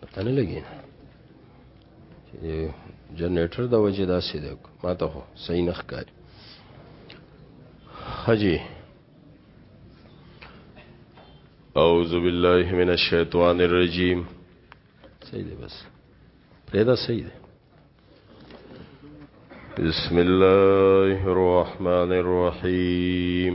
پته نه لګي چې جنریټر د وجې داسې دی ما ته خو صحیح نه ښکاري حجي اعوذ بالله من الشیطان الرجیم صحیح دی بس پرېدا صحیح دی بسم الله الرحمن الرحيم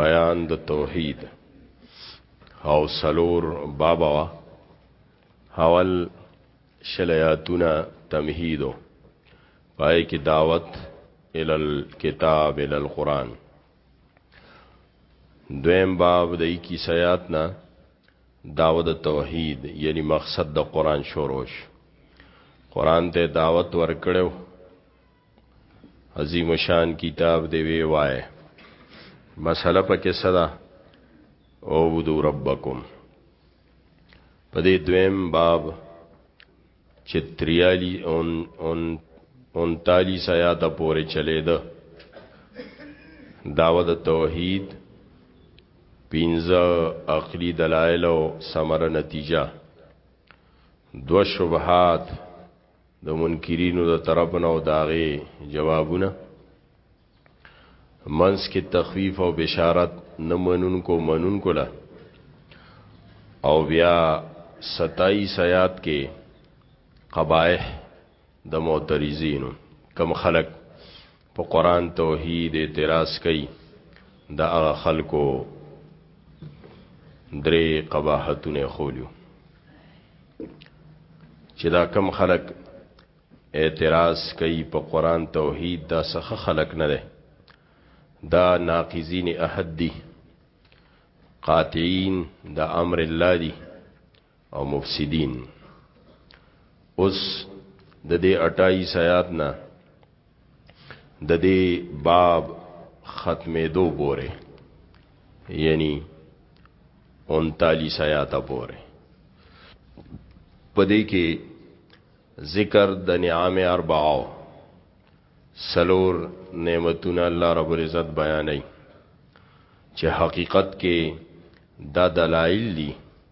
بیان د توحید او سلور بابا وا حوال شلیاتونا تمهیدو پای کی دعوت ال الكتاب ال القران دویم باب د 21 آیات نا دعوت توحید یعنی مقصد د قران شوروش قران ته دعوت ورکړو عظیم شان کتاب دی وی وای مسله پکې صدا او ودو ربکم په دې دویم باب چې 43 اون اون 39 آیات پورې چلے ده داوود توحید پینځه عقلی دلایل او ثمره نتیجه دو شبهات د منکرینو د طرف نه او داغه جوابونه منس کې تخفیف او بشارت نه منون کو منون کولا او بیا 27 آیات کې قبایح د معترضینو کم خلق په قرآن توحید اعتراض کوي د هغه خلکو درې قباحتونه خولیو چې دا کم خلک اعتراض کوي په قرآن توحید دا سخه خلق نه ده دا ناقضین احد دی قاطعین دا امر الله دی او مفسدين اوس د دې 28 آیات نه د دې باب ختمې دو بوره یعنی 39 آیات بوره پدې کې ذکر د نعام اربعو سلور نعمتونه الله رب العزت بیانای چې حقیقت کې دا دلایل دي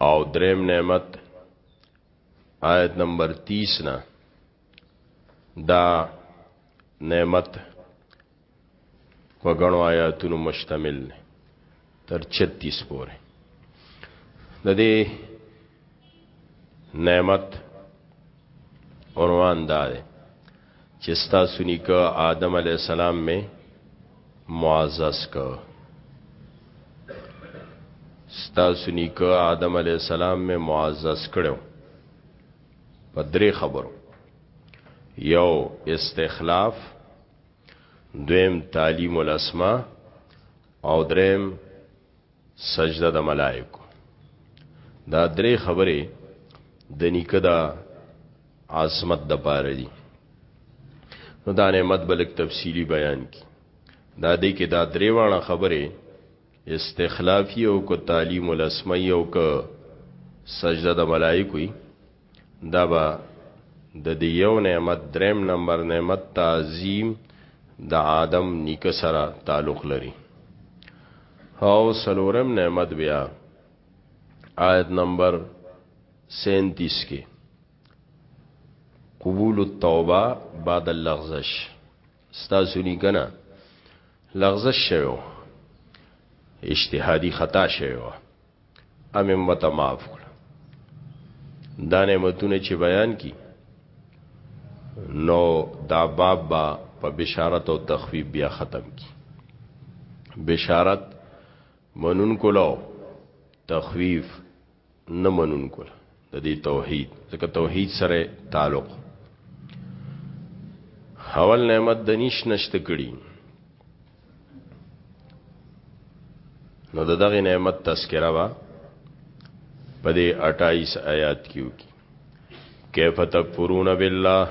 او دریم نعمت آیت نمبر 30 نا دا نعمت په غنو آیاتونو مشتمل تر 36 پورې د دې نعمت عنوان دا دی چې ستاسو نیکه آدم علی السلام می معزز کو ستاسو نیکه آدم علی السلام می معزز کړو په درې خبرو یو استخلاف دویم تعلیم الاسماء او دریم سجده د ملائکو دا درې خبرې د نیکه دا عظمت د پاره دي نو دا نعمت بلک تفصیلی بیان کی دا دې کې دا درې واړه خبرې استخلافی او کو تعلیم الاسماء او کو سجده د ملائکوي دا به د دې یو نعمت دریم نمبر نعمت تعظیم د آدم نیکه سره تعلق لري او سلورم نعمت بیا آیت نمبر 37 کې قبول التوبه بعد اللغزش ستاسو نه کنه لغزش شوی اجتهادي خطا شوی امیم وته معاف کړ دا نعمتونه چې بیان کی نو دا باب با په بشارت او تخفیف بیا ختم کی بشارت منون کولاو تخفیف نه منون کولاو د دې توحید ځکه توحید سره تعلق اول نعمت د نش نشته کړي نو دغه نعمت تذکرہ وا په دې 28 آیات کې وکي کیف تکفرون بالله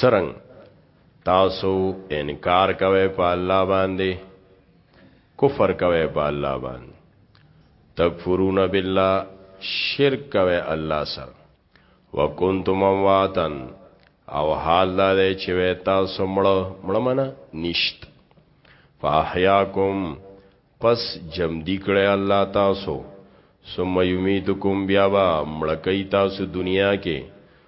سرنګ تاسو انکار کوئ په الله باندې کفر کوئ په الله باندې تکفرون بالله شرک کوي الله سره وکنتم امواتن او حال دا دی چې وې تاسو مړ مړ منا نشت فاحیاکم پس جم دی کړه الله تاسو ثم یمیتکم بیا با مړکې تاسو دنیا کې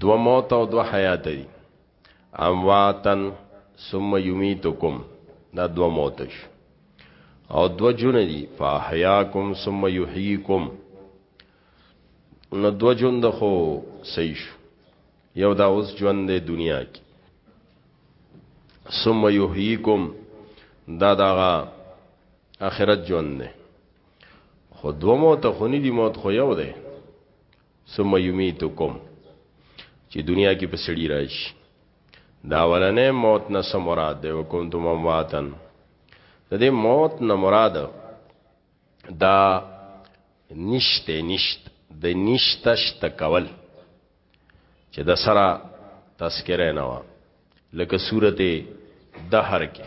دو موت او دو حیات دی امواتن ثم یمیتکم دا دو موت شو او دو جون دی فاحیاکم ثم یحییکم نو دو جون د خو صحیح شو یو دا اوس ژوند دی دنیا کې ثم یحییکم دا دغه اخرت ژوند دی خو دو موت خونی دی موت خو یو دی ثم یمیتکم چې دنیا کې په سړی راشي دا ولنې موت نه سم مراد دی وکوم تم امواتن د دې موت نه مراد دا نشته نشت د نشتشت کول چې د سره تذکره نه و لکه سورته دهر کې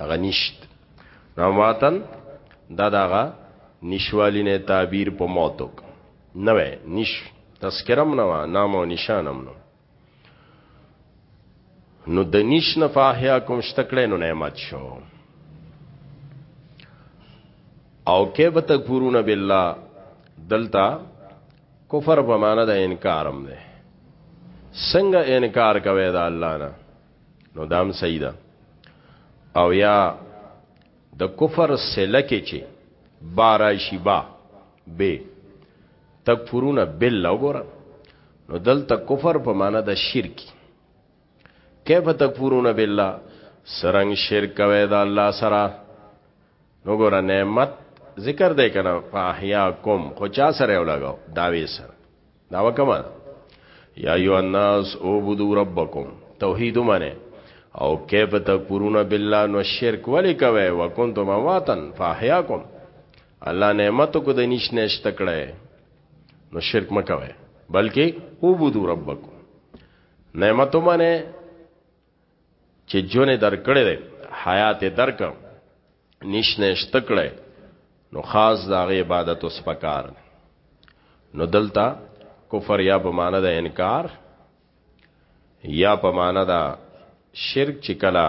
هغه نشت نو ماتن دا دغه نشوالی نه تعبیر په موتوک نه وای نش تذکرم نه وا نام او نشانم نو نو د نش نه فاحیا کوم شتکړې نو نعمت شو او کې به تکفورون بالله دلتا کفر په معنا د انکارم ده څنګه انکار کوي دا الله نه نو دام صحیح ده او یا د کفر سله کې چې باراشی با به تکفرون بالله وګوره نو دلته کفر په معنا د شرک کیف تکفرون بالله سرنګ شرک کوي د الله سره نو ګور نعمت ذکر دی کنه فاحیاکم خو چا سره ولګاو داوی سره دا وکما یا ایو الناس عبدو ربکم توحید معنی او کیف تکفرون بالله نو شرک ولی کوي وکنتم واتن فاحیاکم الله نعمت کو د نش نشت کړه نو شرک مکوي بلکې عبدو ربکم نعمت معنی چې جون درکړې ده حیات درک نشنه شتکړه نو خاص دا غي عبادت اوس پکار نو دلتا کفر یا په معنا د انکار یا په معنا د شرک چې کلا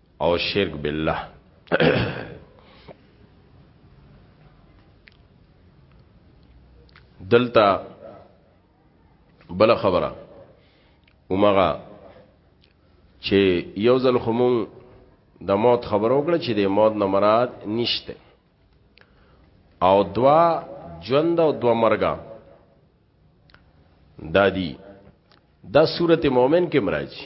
او شرک بالله دلته بل خبره اومغه چې یو ځل خمون د موت خبرو کړ چې د موت نه مراد نشته او دوا ژوند او دوا مرګه دادی دا سورته مؤمن کې مرাজি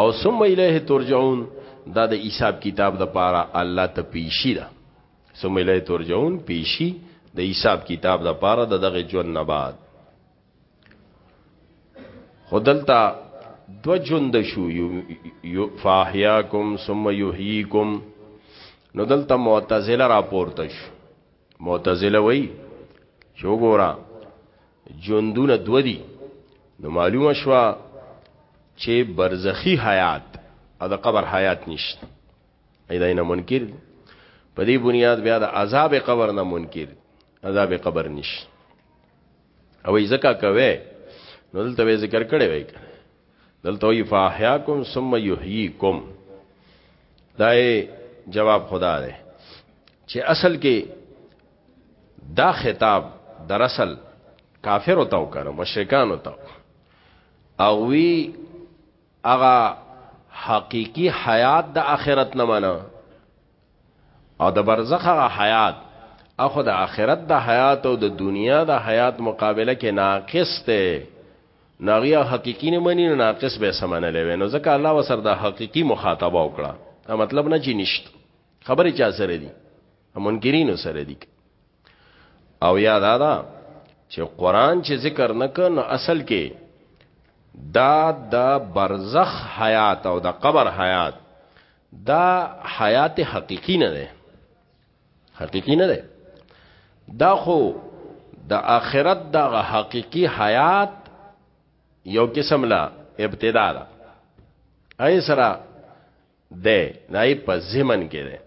او ثم الیه ترجعون دا د حساب کتاب د پاره الله ته پیشی ده ثم الیه ترجعون پیشی د حساب کتاب د پاره د دغه جون نه بعد خدلتا دو جون د شو یو فاحیاکم ثم یحییکم نو دلته معتزله راپورته شو معتزله وای چې وګوره ژوندونه دو دي نو معلومه شوه چې برزخی حیات او د قبر حیات نشته ایدا نه منکر دي په دې بنیاد بیا د عذاب قبر نه منکر عذاب قبر نشته او یې زکه کوي نو دلته به ذکر کړي وای دلته یې فاحیاکم ثم یحییکم دای جواب خدا ده چې اصل کې دا خطاب در اصل کافر ته وکړو مشرکان ته او وی هغه حقيقي حیات د آخرت نه منه او د برزخ هغه حیات اخو د آخرت د حیات او د دنیا د حیات مقابله کې ناقص ته ناغیا حقيقي نه مني ناقص به سمنه لوي نو ځکه الله وسره د حقيقي مخاطبه وکړه دا مطلب نه چې نشته خبرې چا سره دي منکرینو سره دي او یا دا دا چې قران چې ذکر نکړ نو اصل کې دا د برزخ حیات او د قبر حیات دا حیات حقیقی نه ده حقیقی نه ده دا خو د آخرت د حقیقی حیات یو قسم لا ابتدا ده ای سره دی دای په زمن کې دی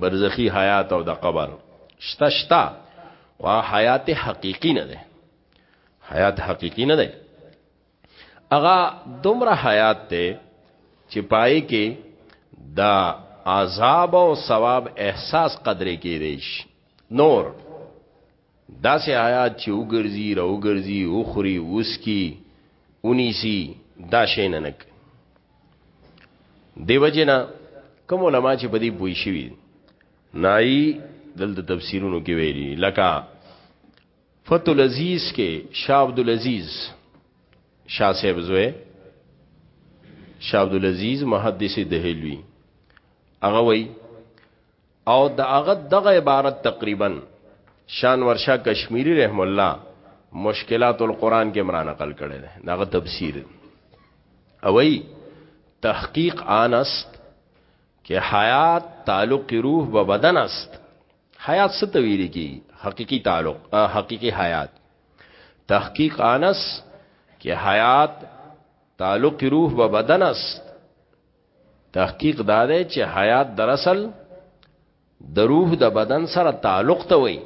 برزخی حیات او د قبر شتا شتا وا حیات حقیقی نه دی حیات حقیقی نه دی اغا دومره حیات ته چې پای کې دا عذاب او ثواب احساس قدرې کې دیش نور داسې آیات چې وګرځي را وګرځي وخوري وسکي ونیسي دا شي نه نک دیو جنا کوم علما چې په دې پوي شوي نای دلته تفسیرونو کې ویلي لکه فتح العزیز کې شاه عبد العزیز شاه صاحب زوی شاه عبد العزیز محدث دهلوی هغه وای او د هغه دغه عبارت تقریبا شان ورشا کشمیری رحم الله مشکلات القرآن کې مرا نقل کړي ده دغه تفسیر او ای تحقیق آن است که حیات تعلق روح به بدن است حیات څه ته ویل کی حقيقي تعلق حقيقي حیات تحقیق آن است که حیات تعلق روح به بدن است تحقیق دا دی چې حیات در اصل د روح د بدن سره تعلق ته وي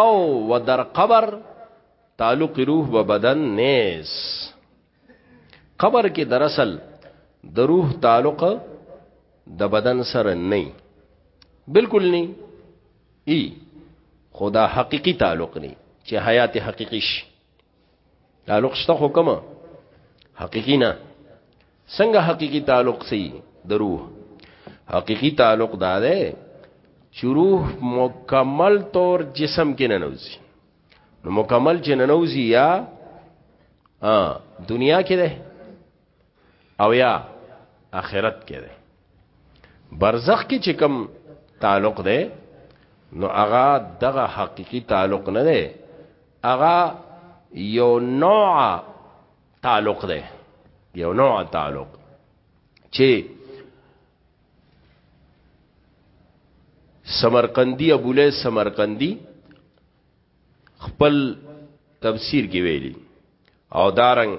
او و در قبر تعلق روح و بدن نیس قبر کې در اصل د روح تعلق د بدن سره نه بالکل نه ای خدا حقيقي تعلق نه چې حیات حقيقي شي تعلق شته خو کومه حقيقي نه څنګه حقيقي تعلق سي د روح حقيقي تعلق دا ده چې روح مکمل طور جسم کې نه نوځي نو مکمل چې نه نوځي یا دنیا کې ده او یا آخرت کې ده برزخ کې چې کم تعلق ده نو هغه دغه حقيقي تعلق نه ده اغا یو نوع تعلق ده یو نوع تعلق چې سمرقندی ابو له سمرقندی خپل تفسیر کې ویلي او دارنګ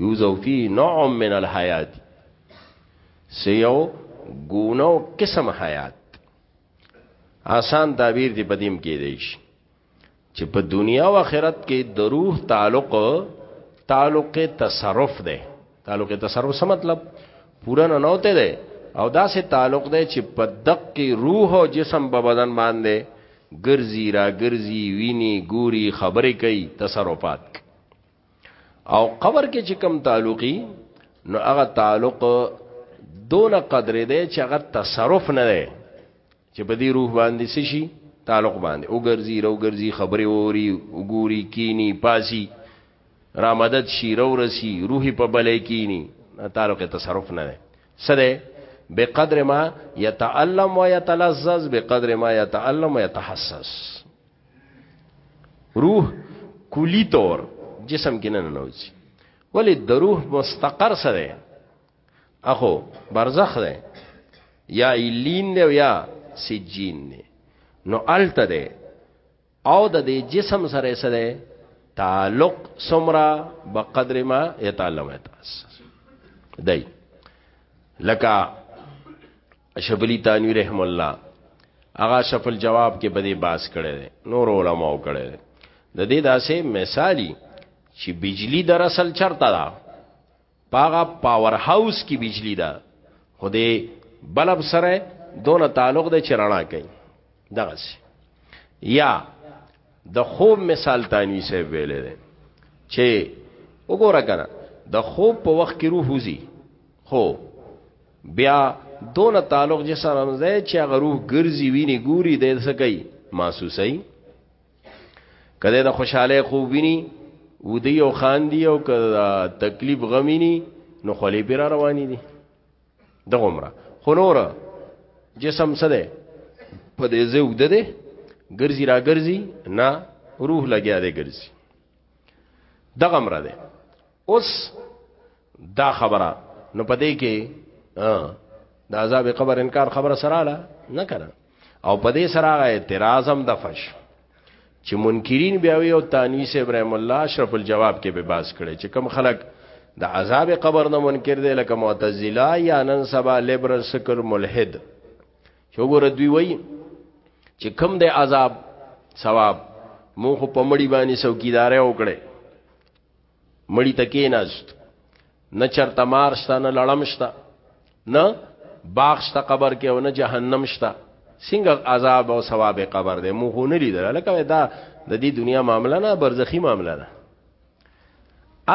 یوزو فی نوع من الحیات سیو گونو قسم حیات آسان تعبیر دی بدیم کې دی شي چې په دنیا او آخرت کې د روح تعلق تعلق تصرف دی تعلق تصرف څه مطلب پورا نه نوته دی او دا سه تعلق دی چې په دق کې روح او جسم په بدن باندې ګرځي را ګرځي ویني ګوري خبرې کوي تصرفات او قبر کې چې کم تعلقي نو هغه تعلق دون قدر دی چې هغه تصرف نه دی چې په دې روح باندې څه شي تعلق باندې او ګرځي رو ګرځي خبرې ووري وګوري کینی پاسي را مدد شي رو رسی روحي په بلې کینی تعلق تصرف نه دی سره بقدر ما يتعلم ويتلذذ بقدر ما يتعلم ويتحسس روح کلی طور جسم کې نه نوځي ولی د روح مستقر سره اخو برزخ ده یا ایلین ده یا سجین ده نو الته ده او د دې جسم سره سره تعلق سمرا بقدر ما یتعلم تاسو دای لکه شبلی تانوی رحم الله هغه شفل جواب کې بده باس کړي دي نور علماء کړي دي د دې داسې مثالی چې بجلی در اصل چرته ده پاغه پاور هاوس کې بجلی ده خو دې بلب سره دون تعلق د چرنا کوي دغه یا د خوب مثال تانوی سه ویلې ده چې وګوره کنه د خوب په وخت کې روح وزي خو بیا دونه تعلق چې سره مزه چې هغه روح ګرځي ویني ګوري د څه کوي محسوسي کله د خوشاله خو ویني ودی او خان دی او کله تکلیف غمینی نو خلی پیر رواني دي د عمره خنور جسم سره په دې زه ود دي ګرځي را ګرځي نه روح لګیا دی ګرځي دغه عمره ده اوس دا خبره نو پدې کې د عذاب قبر انکار خبره سره لا نه کړه او پدې سره اعتراض هم د فش چې منکرین بیا وی او تانویس ابراهیم الله اشرف الجواب کې به باز کړي چې کم خلک د عذاب قبر نه منکر دي لکه معتزله یا نن سبا لیبرل سکل ملحد چې وګوره دوی وایي چې کم د عذاب ثواب مونږ په مړی باندې څوکیدارې وکړي مړی تکې ناست نه چرته مار شته نه لړم شته نه باغ شته قبر کې او نه جهنم شته څنګه عذاب او ثواب قبر دې مو خو نه لیدل لکه دا د دې دنیا معاملې نه برزخی معاملې نه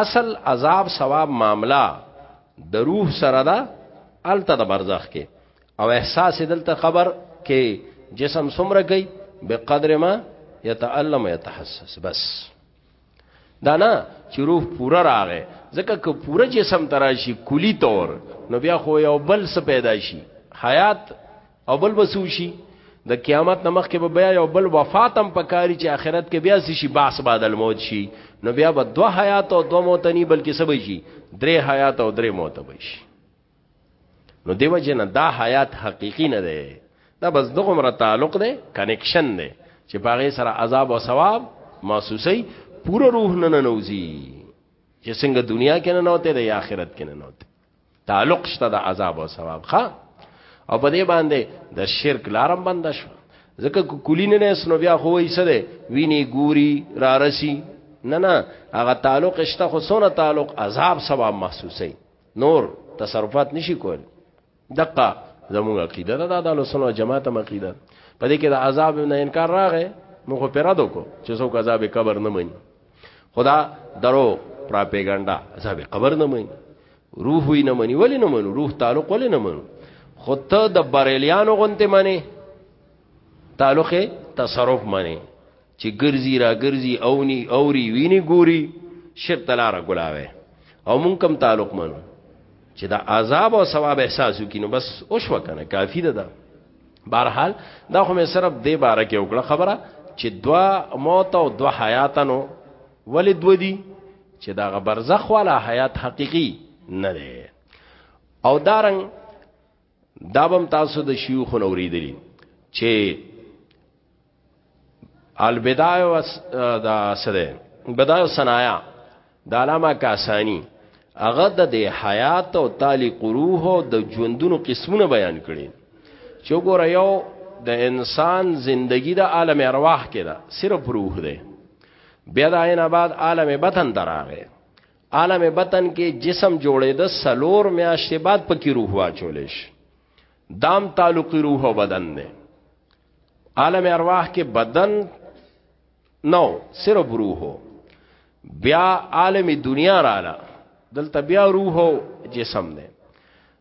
اصل عذاب ثواب معاملہ د روح سره ده الته د برزخ کې او احساس دلته خبر کې جسم سمره کوي به قدر ما يتعلم يتحسس بس دا نه چې روح پورا راغې ځکه که پورا جسم تراشي کلی طور نو بیا خو یو بل څه پیدا شي حیات او بل بسو شي د قیامت نمخ کې به بیا یو بل وفات هم پکاري چې آخرت کې بیا شي باس بعد الموت شي نو بیا به دوه حیات او دوه موت نه بلکې سبي شي درې حیات او درې موت به شي نو دیو جن دا حیات حقیقی نه ده دا بس دغه مر تعلق ده کنیکشن ده چې باغې سره عذاب او ثواب محسوسي پورا روح نه نه نوځي چې څنګه دنیا کې نه نوته ده یا آخرت کې نه نوته تعلق شته د عذاب او ثواب ښا او په دې باندې د شرک لارم بند شو ځکه کلی نه نه سنو بیا خو یې سره ویني ګوري را رسی نه نه هغه تعلق شته خو سونه تعلق عذاب ثواب محسوسي نور تصرفات نشي کول دقه زموږ عقیده ده د اهل سنت جماعت عقیده په دې کې د عذاب نه انکار راغی موږ په را دکو چې څوک عذاب قبر نه مني خدا درو پراپګاندا عذاب قبر نه مني روح وی نه مني ولی نه منو روح تعلق ولی نه منو خود ته د بریلیانو غونته مني تعلق تصرف مني چې ګرځي را ګرځي اوني اوري ویني ګوري شرک تلار غلاوي او مونږ کم تعلق منو چې دا عذاب او ثواب احساس وکینو بس اوش وکنه کافی ده دا بهرحال دا خو مې صرف دې باره کې وکړه خبره چې دوا موت او دوا حیات نو ولې دو دي چې دا برزخ والا حیات حقيقي نه ده او دارنګ دا بم تاسو د شيوخ نو ورېدلی چې البدايه و دا سره بدايه صنايع د علامه کاسانی هغه د حیات او تالی قروه او د ژوندونو قسمونه بیان کړي چې ګوره یو د انسان زندگی د عالم ارواح کې ده صرف روح ده بیا د عین آباد عالم بدن دراغه عالم بطن کې جسم جوړې د سلور میاشتې بعد پکې روح واچولې شي دام تعلق روح او بدن نه عالم ارواح کې بدن نو صرف روح بیا عالم دنیا رااله دلته بیا روح او جسم نه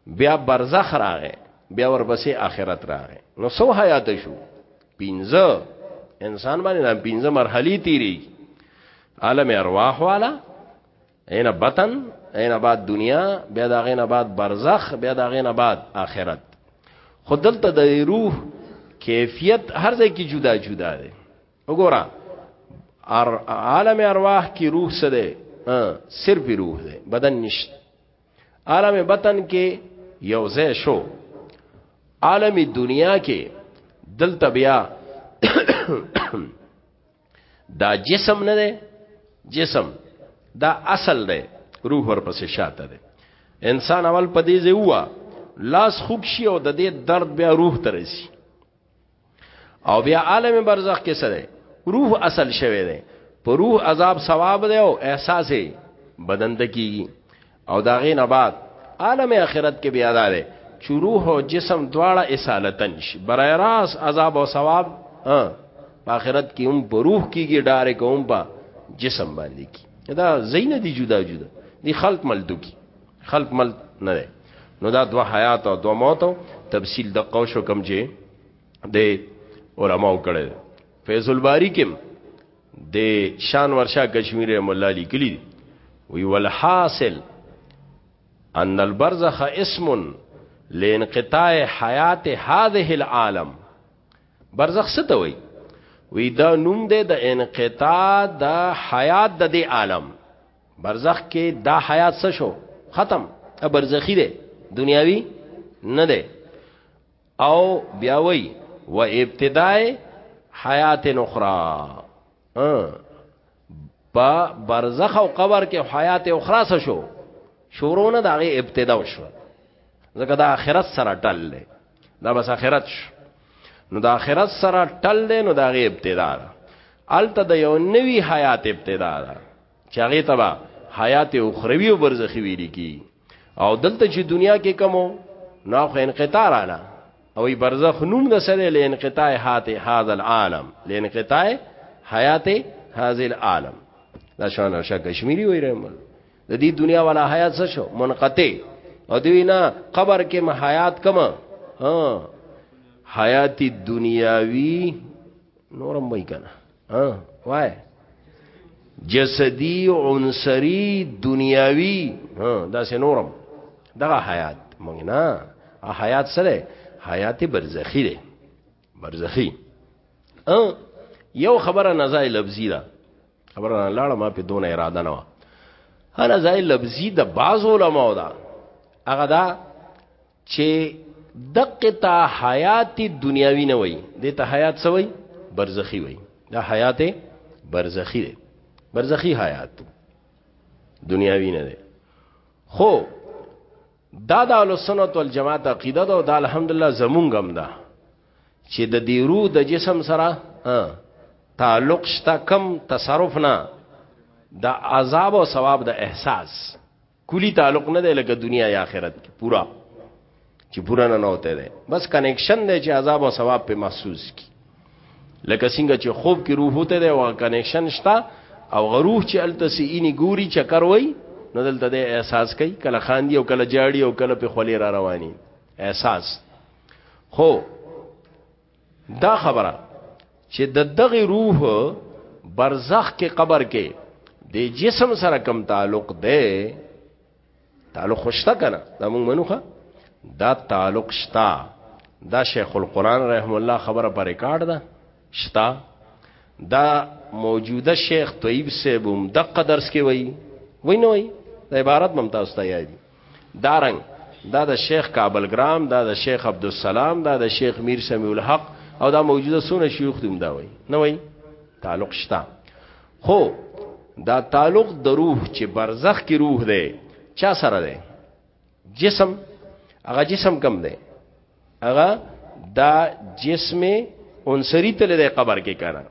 بیا برزخ راغې بیا ورپسې آخرت راغې نو سو حیات شو پینځه انسان باندې دا پینځه مرحلي تیری عالم ارواح والا اینا بطن اینا بعد دنیا بیا دا غینا بعد برزخ بیا دا غینا بعد آخرت خود دلته د روح کیفیت هر ځای کې جدا جدا دی وګوره عالم ارواح کې روح څه دی صرف روح دی بدن نشته عالم بطن کې یو ځای شو عالم دنیا کې دلته بیا دا جسم نه دی جسم دا اصل دی روح ورپسې شاته دی انسان اول پدې ځای ووا لاس خوب شي او د دې درد بیا روح ته رسي او بیا عالم برزخ کې سره روح اصل شوی دی په روح عذاب ثواب دی او احساس بدن ته کیږي او دا غي نه بعد عالم اخرت کې بیا ده چې روح او جسم دواړه اصالتن شي برای راس عذاب او ثواب ها په آخرت کې هم په روح کېږي ډاره کوم په جسم باندې کې دا زین دي جدا جدا دي خلق ملدو کې خلق مل نه دی نو دا دو حیات او دو موت تفصیل د قوش کم چې د علماو کړي فیض الباری کم د شان ورشا کشمیر مولا لیکلی وی والحاصل ان البرزخ اسم لانقطاع حیات هذه العالم برزخ څه ته وی وی دا نوم دی د انقطاع د حیات د دې عالم برزخ کې دا حیات څه شو ختم ا برزخی دی دنیاوی نه دی او بیا وی و ابتدای حیات اخرى په برزخ او قبر کې حیات اخرى څه شو شروع نه دغه ابتدا وشو ځکه دا آخرت سره ټل دی دا بس آخرت شو نو د آخرت سره ټل دی نو دغه ابتدا ده الته د یو نوی حیات ابتدا ده چې هغه تبا حیات اخروی او برزخی ویل کی او دلته چې دنیا کې کمو نو خو انقطاع رااله او ای برزخ نوم د سره له انقطاع حیات هاذا العالم له انقطاع حیات هاذا العالم دا شان شاه کشمیری وی رحم د دې دنیا والا حیات څه شو منقطع او دوی نه قبر کې محیات کما ها حیات دنیاوی نورم وای کنه ها وای جسدی عنصری دنیاوی ها دا سه نورم دغه حیات مونږ نه حیات سره حیات برزخی ده برزخی ا یو خبره نزای لفظی ده خبره لاړه ما په دون اراده نه و هر ځای لفظی د باز علماء ده هغه دا چې دقه ته حیات دنیاوی نه وای د ته حیات سوی برزخی وای دا حیات برزخی دی برزخی حیات دنیاوی نه دی خو دا د السنت والجماعت عقیده ده او دا الحمدلله زمونږ هم ده چې د دې روح د جسم سره تعلق شته کم تصرف نه د عذاب او ثواب د احساس کلی تعلق نه دی لکه دنیا یا آخرت کې پورا چې پورا نه نوته دی بس کنیکشن دی چې عذاب او ثواب په محسوس کی لکه څنګه چې خوب کې روح هوته دی او کنیکشن شتا او غروح چې التسینی ګوري چکر وای نو دلته د احساس کوي کله خاندي او کله جاړي او کله په خولې را رواني احساس خو دا خبره چې د دغه روح برزخ کې قبر کې د جسم سره کم تعلق دی تعلق خوشته کنه دا موږ منوخه دا تعلق شتا دا شیخ القران رحم الله خبره پر ریکارډ ده شتا دا موجوده شیخ طیب صاحب هم دغه درس کې وای وای نه وای عبارت ممتاز ته یادی دارنګ دا د شیخ کابل ګرام دا د شیخ عبدالسلام دا د شیخ میر سمیع الحق او دا موجوده سونه شیوخ دوم دا وای نه وای تعلق شتا خو دا تعلق د روح چې برزخ کې روح دی چا سره دی جسم هغه جسم کم دی هغه دا جسم انصری تل د قبر کې کړه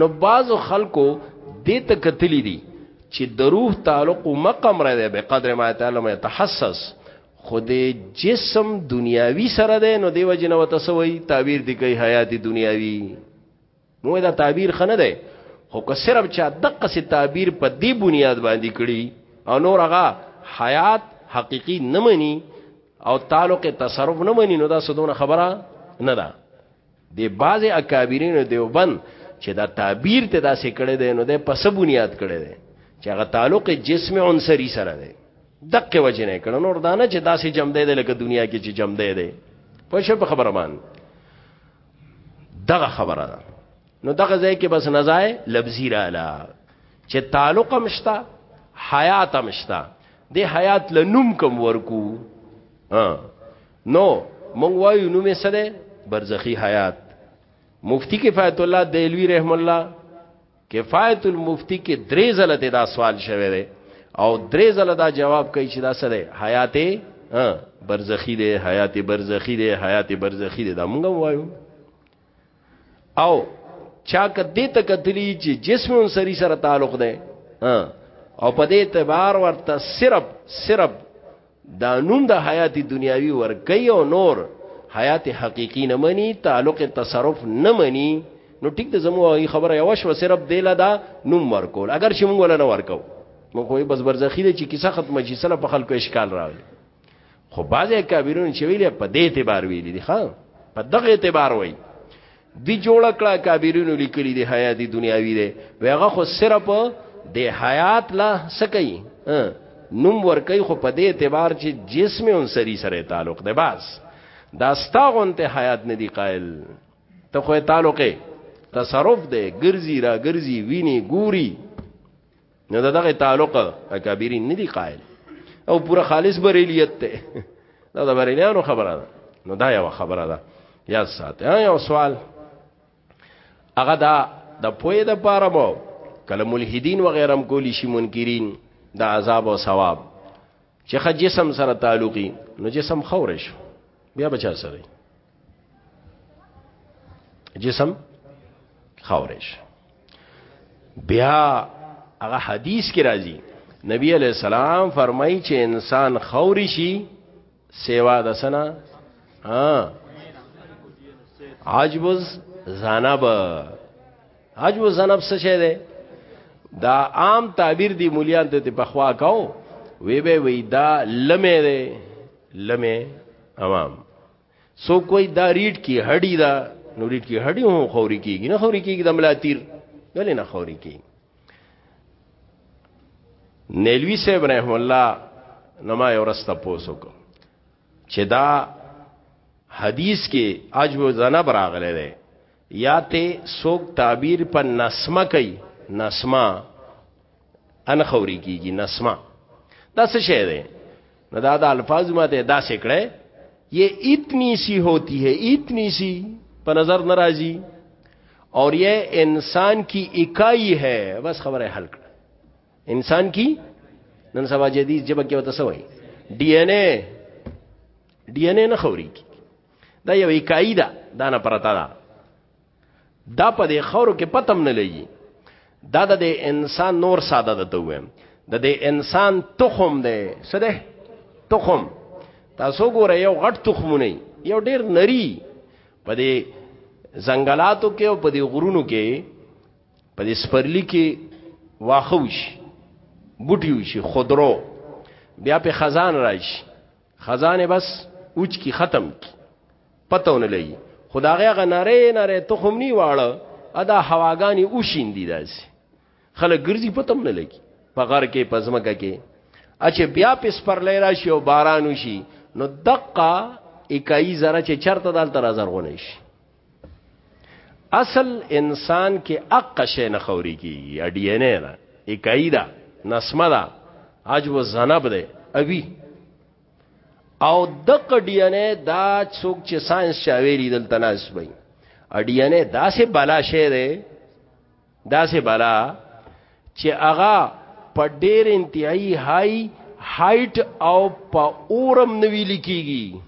نو باز خلکو دې ته کتلی دي چې د روح تعلق مقام را دی به قدر ما تعالی ما تحسس خود جسم دنیاوی سره ده نو دیو جن وتسوي تعبیر دی کوي حیات دنیاوی نو دا تعبیر خنه ده خو که صرف چا دقه سي تعبیر په دې بنیاد باندې کړي او نور هغه حیات حقيقي نه مني او تعلق تصرف نه مني نو دا سدونه خبره نه ده د بعض اکابرین دیوبند چې دا تعبیر ته داسې کړي دي نو د پس بنیاد کړي دي چې هغه تعلق جسم عنصری سره دی دقه وجه نه کړه نور دانه چې داسې جمع دی لکه دنیا کې چې جمع دی دی په شپ خبره باندې دغه خبره ده نو دغه ځای کې بس نزای لفظی رااله چې تعلق هم شته حیات هم شته د حیات لنوم کم ورکو نو مونږ وایو نوم یې سره برزخی حیات مفتی کفایت الله دیلوی رحم الله کفایت المفتی کې درې ځله ته دا سوال شوی دی او درې ځله دا جواب کوي چې دا سره حیات برزخی دی حیات برزخی دی حیات برزخی دی دا موږ وایو او چا کدی ته کتلی چې جسم انصری سره تعلق دی او په دې اعتبار ورته صرف صرف دا نوم د حیات دنیاوی ورکی او نور حیات حقیقی نه منی تعلق تصرف نه منی نو ټیک د زمو هغه خبره یو شو صرف دیلا دا نوم ورکول اگر چې مونږ ولا نه ورکو مونږ خو بس برزخی دی چې کیسه ختمه شي سره په خلکو اشکال راغلی خو بعضی کابرون چې ویلې په دې اعتبار ویلې دي ها په دغه اعتبار وایي دی جوړ کړه کابرینو لیکلی دی حیا دی دنیاوی دی ویغه خو صرف د حیات لا سکی نوم ورکی خو په دې اعتبار چې جسم انصری سره تعلق دی بس دا ستاغون ته حیات نه دی قائل ته خو تعلق تصرف دی ګرځي را ګرځي ویني ګوري نو دغه تعلق اکابرین نه دی قائل او پورا خالص بریلیت ته دا د بریلیانو خبره ده نو دا یو خبره ده یا سات یو سوال هغه دا د پوی د پاره مو کله ملحدین و غیرم کولی شي منکرین د عذاب او ثواب چې خ جسم سره تعلقي نو جسم خورش بیا بچا سره جسم خاورې شي بیا هغه حدیث کې راځي نبی علیہ السلام فرمایي چې انسان خوري شي سیوا د سنا ها عجبز زنب عجبز زنب څه شه ده دا عام تعبیر دی مولیان ته په خوا کاو وی به وی دا لمه ده لمه امام سو کوئی دا ریډ کی هډی دا نو ریډ کی هډی هم خوري کیږي نه خوري کیږي د ملاتیر ولې نه خوري کیږي نیلوی صاحب رحم الله نما یو رسته پوسو کو چې دا حدیث کې عجب زنب راغله ده یا ته سوک تعبیر په نسمه کوي نسمه ان خوري کیږي نسمه دا څه شی دی نو دا د الفاظ ماته دا سکړه یہ اتنی سی ہوتی ہے اتنی سی په نظر ناراضی اور یہ انسان کی اکائی ہے بس خبره حل کړه انسان کی نن سبا جدید جبه کې وته سوې ډي ان اے ډي ان اے نه خوري دا یو اکائی ده دا نه پرتا ده دا په دې خورو کې پتم نه لګي دا د انسان نور ساده ده ته ویم د دې انسان تخم دی څه ده تخم تاسو ګوره یو غټ تخمونه یو ډیر نری په دې زنګلاتو کې او په دې غرونو کې په دې سپرلی کې واخوش بوټیو شي خضرو بیا په خزان راشي خزانه بس اوچ کی ختم کی پتهونه لګي خدای هغه ناره ناره تخم نی واړه ادا هواګانی او شیندي داسې خلک ګرځي پتم نه لګي په غر کې پزمکه کې اچھا بیا پس پر لای راشي او باران وشي نو دقه اکای زره چې چرته دال تر زرغونه شي اصل انسان کې اق شې نه خوري کیږي ا ډي ان اے نه اکایدا نسمه دا عجب زنب ده اوی او دق ډي ان اے دا څوک چې ساينس چا ویلي دلته ناس وي ا ډي ان اے دا سه بلا شې ده دا سه بلا چې اغا په ډېر انتهایی های هایټ او په اورم نوی لیکيږي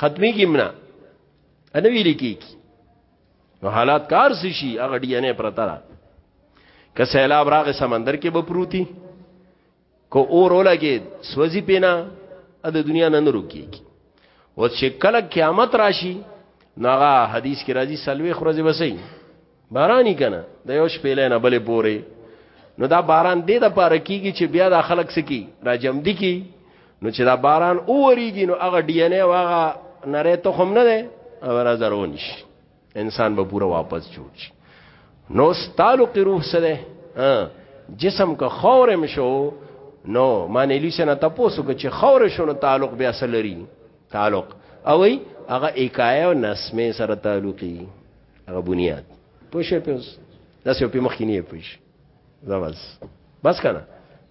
ختمي کیمنه انه ویل کیږي نو حالات کار څه شي هغه ډي ان اي پرته را که سیلاب راغې سمندر کې به پروتي کو اور ولګي سوځي پینا د دنیا نه نرو کیږي او چې کله قیامت راشي نو هغه حدیث کې راځي سلوي خرزه وسې بارانی کنه د یو شپېلې نه بلې پورې نو دا باران دې د پاره کیږي چې بیا د خلک سکی راجم دي کی نو چې دا باران اوریږي نو هغه ډي ان اي واغه نری تخم نه ده او راځرون شي انسان به پورا واپس جوړ شي نو تعلق روح سره جسم کا خورم شو نو معنی لیسه نه تاسو کو چې خور شو نو تعلق بیا سره لري تعلق او هغه اکایو نسمه سره تعلقي هغه بنیاد پوه شئ په داسې په مخ کې نه پوه شئ دا بس بس کنه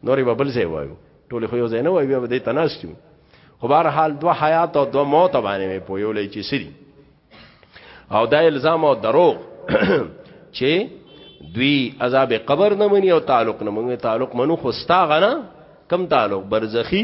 نورې به بل ځای وایو ټول خو یو ځای نه وایو بیا به دې تناستو خو بهر حال دوه حیات او دوه موت باندې په یو لای چې سری او دا الزام او دروغ چې دوی عذاب قبر نه مني او تعلق نه مني تعلق منو خو ستا غنا کم تعلق برزخی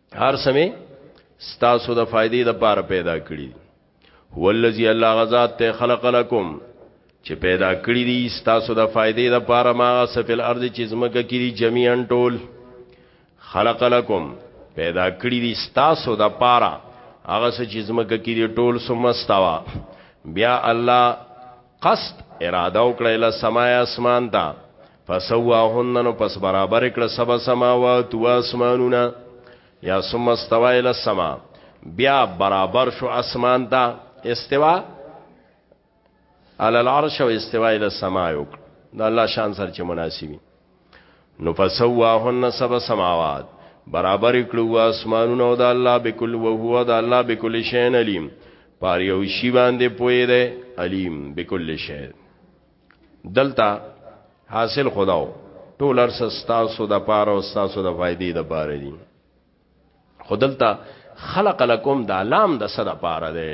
هر سمه ستاسو د فائدې د پاره پیدا کړی هو الذی الله غزاد ته خلق لکم چې پیدا کړی دي ستاسو د فائدې د پاره ما سفل ارض چې زمګه کړي جميعا ټول خلق لکم پیدا کړی دي ستاسو د پاره هغه چې زمګه کړي ټول سمستوا بیا الله قصد اراده وکړه اله سماع اسمان ته فسواهن نو پس برابر کړه سبا سماوات و اسمانونه یا ثم استوى الى السما بیا برابر شو اسمان ته استوا على العرش او استوا الى السما یو د الله شان سره چې مناسبي نو فسواهن سبع سماوات برابر کړو اسمانونو د الله بكل او هو د الله بكل شيء عليم پار یو شی باندې پوي دی عليم بكل شيء دلتا حاصل خداو ټول ارس تاسو د پاره او تاسو د فائدې د پاره دي خدلتا خلق لكم د لام د صد پاره دی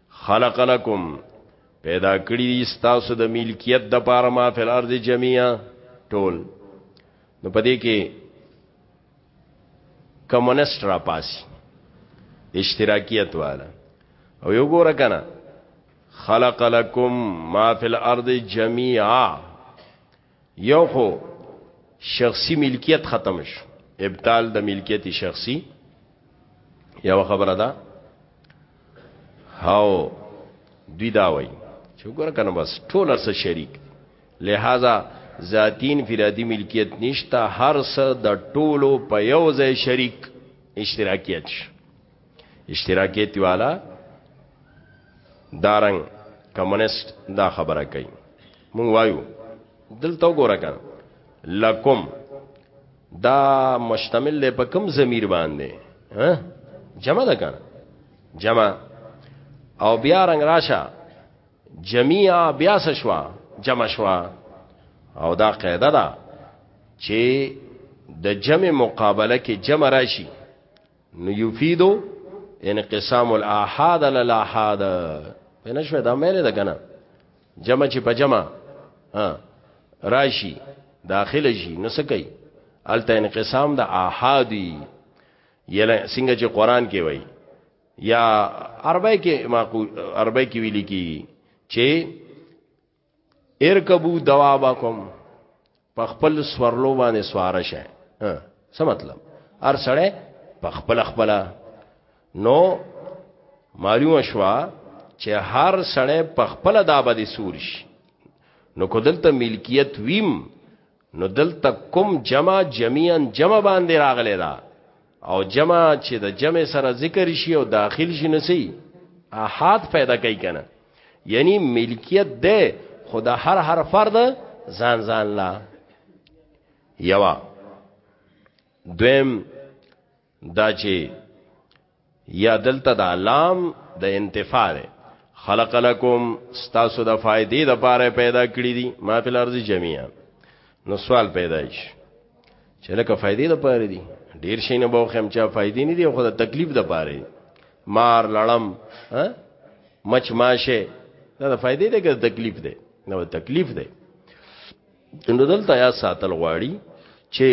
خلق لکم پیدا کړی دي تاسو د ملکیت د پاره ما فل ارض جميعا ټول نو پدې کې کمونست را پاسي اشتراکیت والا او یو ګور کنه خلق لکم ما فل ارض جميعا یو خو شخصي ملکیت ختم شو ابطال د ملکیت شخصي یو خبره ده هاو دوی دا وای چې وګوره کنه بس ټول سره شریک لہذا ذاتی انفرادی ملکیت نشته هر څه د ټولو په یو ځای شریک اشتراکیت شي اشتراکیت والا دارنګ کمونیست دا خبره کوي مونږ وایو دلته وګوره کنه لکم دا مشتمل له په کم ضمیر باندې ها جمع ده کنه جمع او بیا رنگ راشه جميعا بیا سشوا جمع شوا او دا قاعده ده چې د جمع مقابله کې جمع راشي نو یفیدو انقسام الاحاد للاحاد پنه شو دا مې نه کنه جمع چې په جمع راشي داخله شي نو سکی الته انقسام د احادی یله څنګه چې قران کې وای یا عربی کې معقول عربی کې ویل کی چې ارکبو دوابکم په خپل سورلو باندې سوار شه څه مطلب هر سړی په خپل خپل نو معلومه شوا چې هر سړی په خپل دابه دي سور شي نو کدلته ملکیت ویم نو دلته کوم جمع جميعا جمع باندې راغلی دا او جمع چې د جمع سره ذکر شي او داخل شي نسی احاد پیدا کوي کنه یعنی ملکیت ده خدا هر هر فرد ځان ځان لا یوا دویم دا چې یا دلته د علام د انتفاع ده خلق لکم ستاسو د فائدې د پاره پیدا کړی دي ما په الارض جميعا نو سوال پیدا شي چې لکه فائدې د پاره دي ډیر شي نه به خم چا فائدې نه دي خو د تکلیف د پاره دي مار لړم ها مچ ماشه دا د فائدې ده که تکلیف ده نو تکلیف ده نو دلته یا ساتل غواړي چې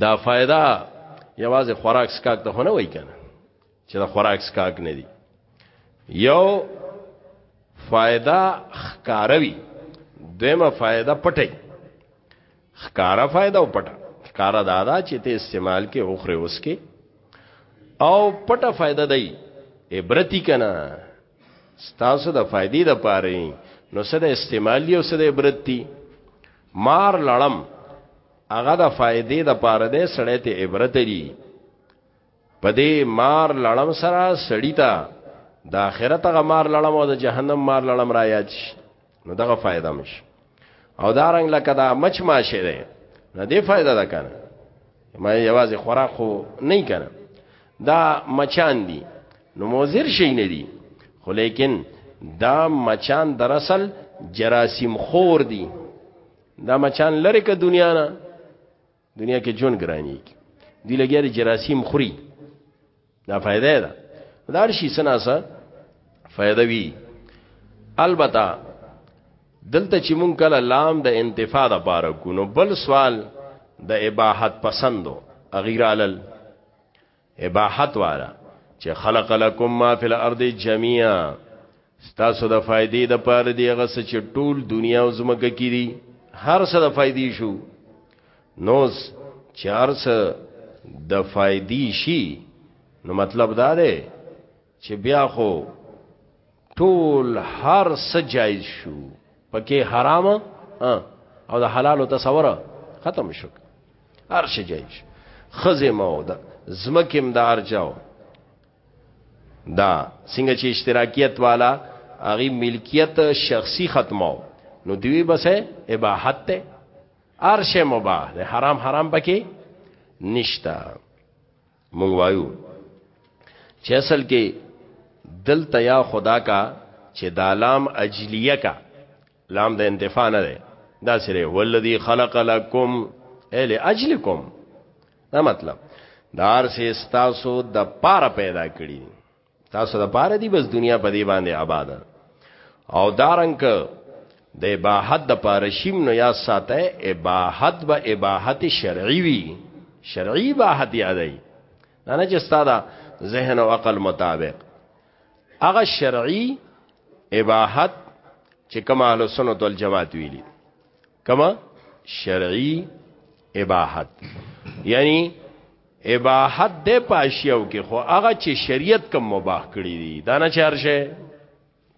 دا فائدہ یوازې خوراک سکاک ته نه وای کنه چې دا خوراک سکاک نه دی یو فائدہ خکاروي دیمه فائدہ پټي خکارا فائدہ او پټه خکارا دادا چې ته استعمال کې اوخره اوس کې او پټه فائدہ دی عبرتی کنا ستاسو د فائدې د پاره نو سره استعمال یو سره عبرت دی مار لړم هغه د فائدې د پاره ده سړی ته عبرت دی په دې مار لړم سره سړی ته د آخرت هغه مار لړم او د جهنم مار لړم را یاد شي نو دغه فائدہ مش او دا رنگ لکه دا مچ ماشه ده نه دې فائدہ ده کنه ما یوازې خوراک خو نه کنه دا مچان دي نو موزر شي نه دي خو لیکن دا مچان در اصل جراثیم خور دي دا مچان لره که دنیا نه دنیا کې جون ګرانی کی دی لګیا دی جراثیم خوري دا فائدہ ده دا شي سناسه فائدہ وی البته دلته چې مونږ کله لام د انتفاع د پاره کو نو بل سوال د اباحت پسندو اغیرالل اباحت والا چې خلق لكم ما في الارض جميعا ستاسو د فائدې د پاره دی هغه څه چې ټول دنیا او زمکه کې دي هر څه د فائدې شو نوز چې هر څه د فائدې شي نو مطلب دا دی چې بیا خو ټول هر څه جایز شو پکې حرام او د حلال او تصور ختم شو هر څه جایز خزه مو ده زمکم د ارجاو دا څنګه چې اشتراکیت والا هغه ملکیت شخصي ختمو نو دوی بس اباحت ته ارشه مباح ده حرام حرام پکې نشتا مونږ وایو چې اصل کې دلته یا خدا کا چې دا لام اجلیه کا لام د انتفاع نه ده دا سره ولذي خلق لكم ال اجلکم دا مطلب دار سه استاسو د پاره پیدا کړی تاسو د پاره دی بس دنیا په دی باندې آباد او دارنګ د اباحت د پاره شیم نو یا ساته اباحت به اباحت شرعی وی شرعی اباحت یادای دا نه چې ستاده ذهن او عقل مطابق هغه شرعی اباحت چې کوم اهل سنت والجماعت ویلي کما شرعی اباحت یعنی اباحت د پاشیو کې خو هغه چې شریعت کم مباح کړی دی دا نه چارشه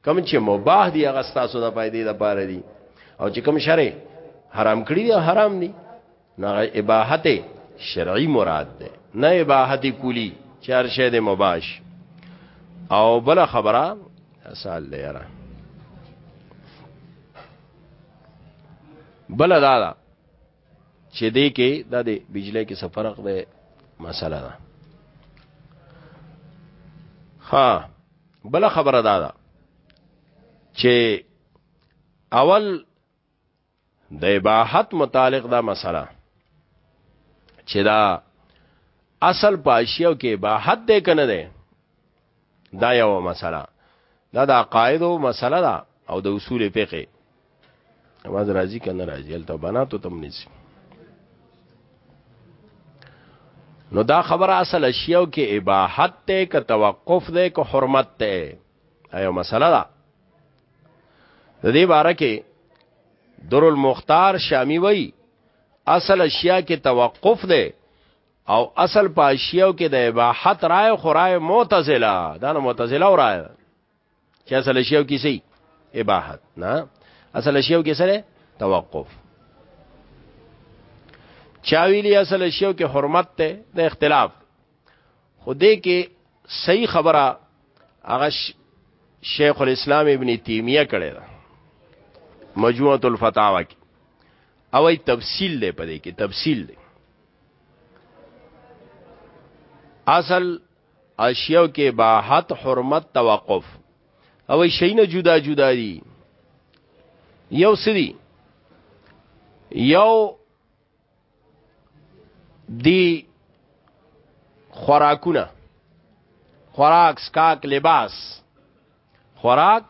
کم چې مباح دی هغه ستاسو د فائدې لپاره دی او چې کم شرع حرام کړی دی حرام دی نه اباحت شرعي مراد ده نه اباحت کلی چار شه ده مباش او بل خبره سال لرا بل دا دا چې دې کې د بجلی کې سفرق ده مسله ده ها بل خبره دا ده چې اول د اباحت متعلق دا مسله چې دا اصل پاشیو کې اباحت ده کنه ده دا یو مسله دا د عقاید او مسله ده او د اصول فقه اواز راځي کنه راځي الته بناتو تم نسی نو دا خبره اصل اشیاء کې اباحت ته ک توقف ده ک حرمت ته ایو مسله ده د دې باره کې در المختار شامی وای اصل اشیاء کې توقف ده او اصل په اشیاء کې د اباحت رائے خورای معتزله دا نو معتزله و رائے چې اصل اشیاء کې سي اباحت نه اصل اشیاء کې سره توقف چاویلی اصل اشیاء کې حرمت ته د اختلاف خو دې کې صحیح خبره هغه شیخ الاسلام ابن تیمیه کړی دا مجموعه الفتاوا کې او ای تفصیل دی په دې کې تفصیل دی اصل اشیاء کې باحت حرمت توقف او ای شینه جدا جدا دي یو سری یو دی خوراکونه خوراک سکاک لباس خوراک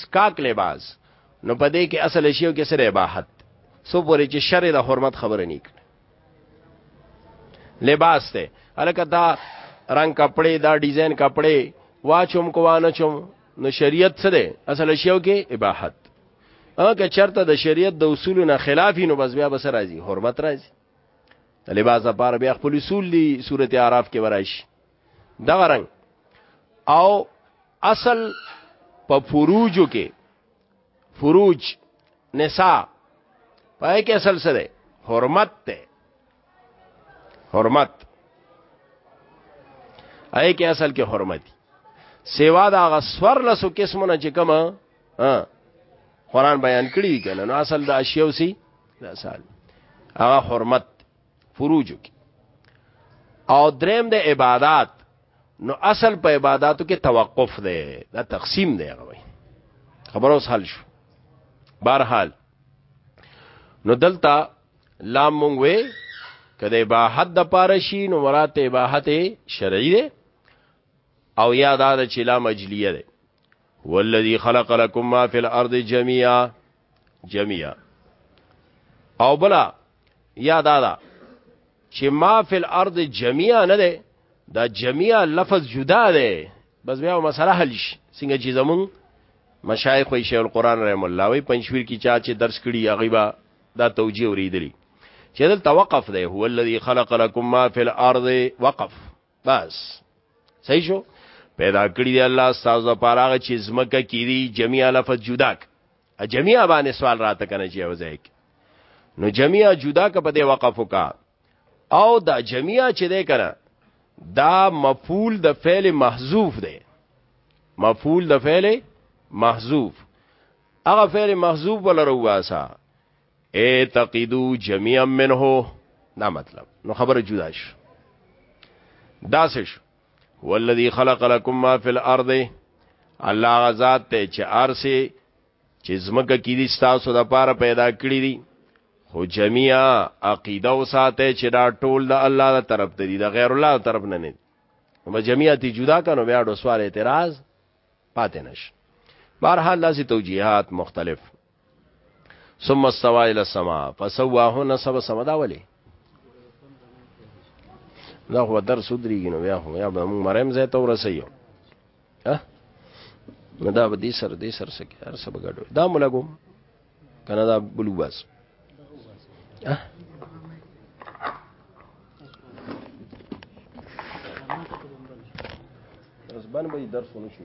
سکاک لباس نو په دې کې اصل شیو کې سره اباحت سو پورې چې شر د حرمت خبره نه کړي لباس ته الکه دا رنگ کپڑے دا ډیزاین کپڑے واچوم کو وانه چوم نو شریعت سره اصل شیو کې اباحت هغه چرته د شریعت د اصولو نه خلافی نو بس بیا بس راځي حرمت راځي د لباس لپاره بیا خپل اصول دي سورته اعراف کې ورایشي دغه رنگ او اصل په فروجو کې فروج نساء پای کې اصل څه دی حرمت ته حرمت اې کې اصل کې حرمت سیوا دا غسور لسو قسمونه چې کومه ها قران بیان کړی دی کنه نو اصل د اشیاء سی د اصل هغه حرمت فروج کی او دریم د عبادت نو اصل په عبادتو کې توقف دی دا تقسیم دی هغه خبر اوس حل شو بهرحال نو دلتا لام مونږ وې کله باحد د پاره شي نو مراد ته باحت شرعي ده او یاد ده چې لا مجلیه ده والذي خلق لكم ما في الارض جميعا جميعا او بلا یا دا دا چې ما فی الارض جميعا نه ده دا جميعا لفظ جدا ده بس بیا مسله حل شي څنګه چې زمون مشایخ وی شیخ القران رحم الله وی پنځویر کی چا چې درس کړي هغه با دا توجیه وریدلی چې دل توقف ده هو الذی خلق لكم ما فی الارض وقف بس صحیح شو پیدا کړی دی الله استاد لپاره هغه چې زمکه کیری جميع لفظ جدا ک ا جميع باندې سوال راته کنه چې وځای نو جميع جدا ک په دې وقف وکا او دا جميع چې ده کنه دا مفعول د فعل محذوف دی مفعول د فعل محذوف هغه فعل محذوف ولر واسا اعتقدو جميعا منه دا مطلب نو خبره جدا شو داسش والذي خلق لكم ما في الارض الله غزاد ته چې ارسه چې زمکه کې دي تاسو د پاره پیدا کړی دي خو جميعا عقیده او ساته چې دا ټول د الله تر طرف ته دي د غیر الله تر طرف نه نه نو جميعا تی جدا کنو بیا د سوال اعتراض پاتې نش بهرحال لاسي توجيهات مختلف ثم استوى الى السماء فسواهن سبع سمدا ولي دا هو درس دريږي نو بیا هو یا به موږ مریم زه ته ورسېو ها نو دا به دې سر دې سر سکه هر څه بغړو دا ملګو کنه دا بلو بس ها درس باندې درس ونه شي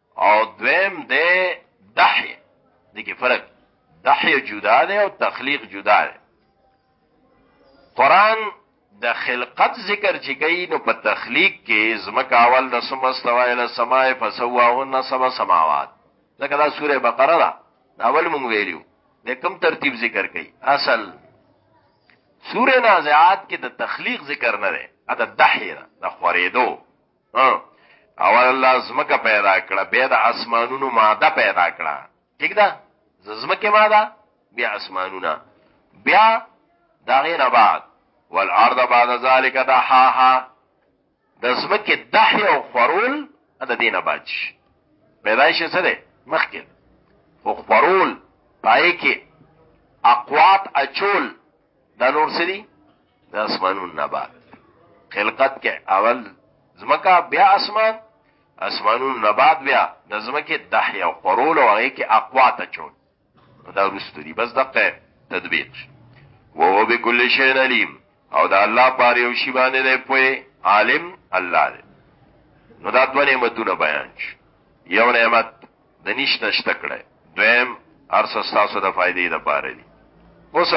او دویم دی دحی دغه فرق دحی جدا دی او تخلیق جدا دی قران د خلقت ذکر چې کوي نو په تخلیق کې زمکه اول د سم استوا ال سماء فسواهن سبع سماوات لکه دا سوره بقره ده اول مونږ ویلو د کوم ترتیب ذکر کوي اصل سوره نازعات کې د تخلیق ذکر نه ده دا دحیره د خوریدو او الله زمکه پیدا کړه بیا د اسمانونو ماده پیدا کړه ٹھیک ده زمکه ماده بیا اسمانونه بیا دا غیر بعد والارض بعد ذلك دحاها د زمکه دحی او خورول د دینه بچ پیدایش څه ده مخکې خو خورول پای کې اقوات اچول دا نور سری د اسمانون نه بعد خلقت کې اول زمکا بیا اسمان اسمانون نه بعد بیا د زمکه دحی او قرول او هغه کې اقوات چون دا رستو دی بس دقه تدبیق وو بكل شيء عليم او دا الله پاره یو شی باندې دی پوي عالم الله دی نو دا دوه نعمتونه بیان شي یو نعمت د نشته شته کړه دویم ارسه تاسو د فائدې لپاره دی اوس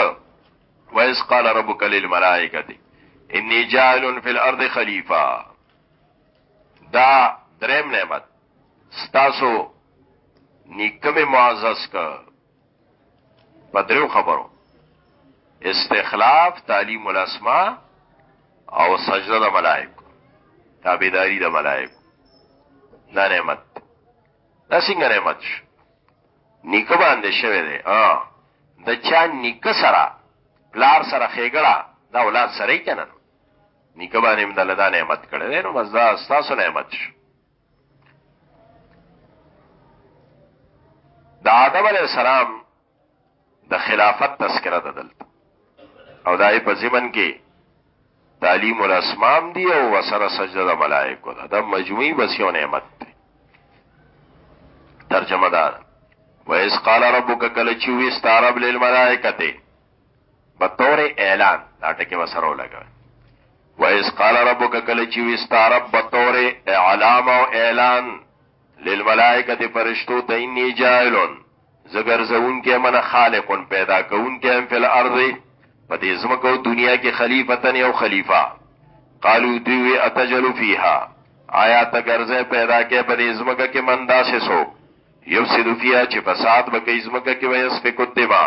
وَإِذْ قَالَ رَبُّكَ لِلْمَلَائِكَةِ انی جاعل فی الارض خلیفہ دا دریم نعمت ستاسو نیکم معزز کا پدریو خبرو استخلاف تعلیم الاسماء او سجده د ملائک تابعداری د ملائک دا نعمت دا څنګه نعمت شو نیکه باندې شوی دی د چا نیکه سره پلار سره خېګړه دا اولاد سره یې کنه نیکه باندې هم دلدا نعمت کړی دی نو بس دا ستاسو نعمت شو د آدم علیه السلام د خلافت تذکره ده دلته او دای په زمن کې تعلیم الاسمام دی او وسره سجده د ملائکو ده د مجموعي بس یو نعمت دی ترجمه دار ویس قال ربک کل چې وی ستارب للملائکته په تور اعلان دا ټکی وسره ولګوي ویس قال ربک کل چې وی ستارب په تور اعلام او اعلان للملائکه فرشتو ته انی جاهلون زګرزون کې من خالقون پیدا کون کې هم فل ارض په دې زمکو دنیا کې خلیفتن یو خلیفہ قالو دوی اتجلو فیها آیا ته ګرځه پیدا کې په دې زمکه کې من داسې سو یو سیدفیا چې فساد وکي زمکه کې ویس په کتبا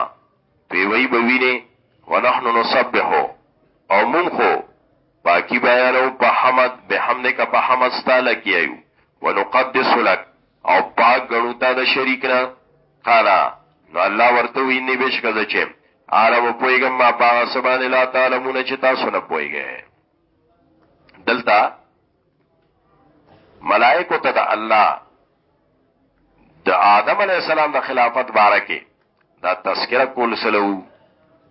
پی وی بوینه ونحن نسبحو او مونږ خو پاکی بیانو په حمد به حمد کا په حمد ستاله کیایو ونقدس لک او پاک غنو تا د شریک نه قالا نو الله ورته وی نه بشک ز چې عالم پویګم ما پاغه سبحان الله تعالی مون چې تاسو نه پویګې دلته ملائکه ته د الله د آدم علی السلام د خلافت باره کې دا تذکرہ کول سلو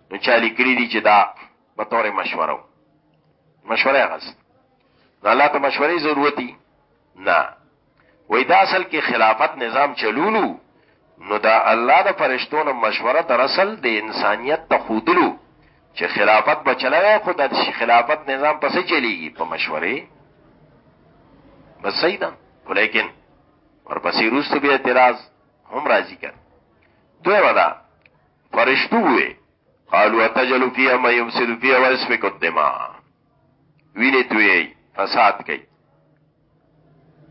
نو چالي کړی دي چې دا په تور مشوره مشوره غس الله ته مشورې ضرورتي نه وای دا اصل کې خلافت نظام چلولو نو دا الله د فرشتونو مشوره در اصل د انسانیت ته خودلو چې خلافت به چلوي خو د خلافت نظام پسې چلیږي په مشورې بس صحیح ده ولیکن ورپسې روس به اعتراض هم راځي کړ دوی ودا فرشتو وي قالوا تجل فيها ما يفسد فيها ويسفك الدماء ویني توي فساد کوي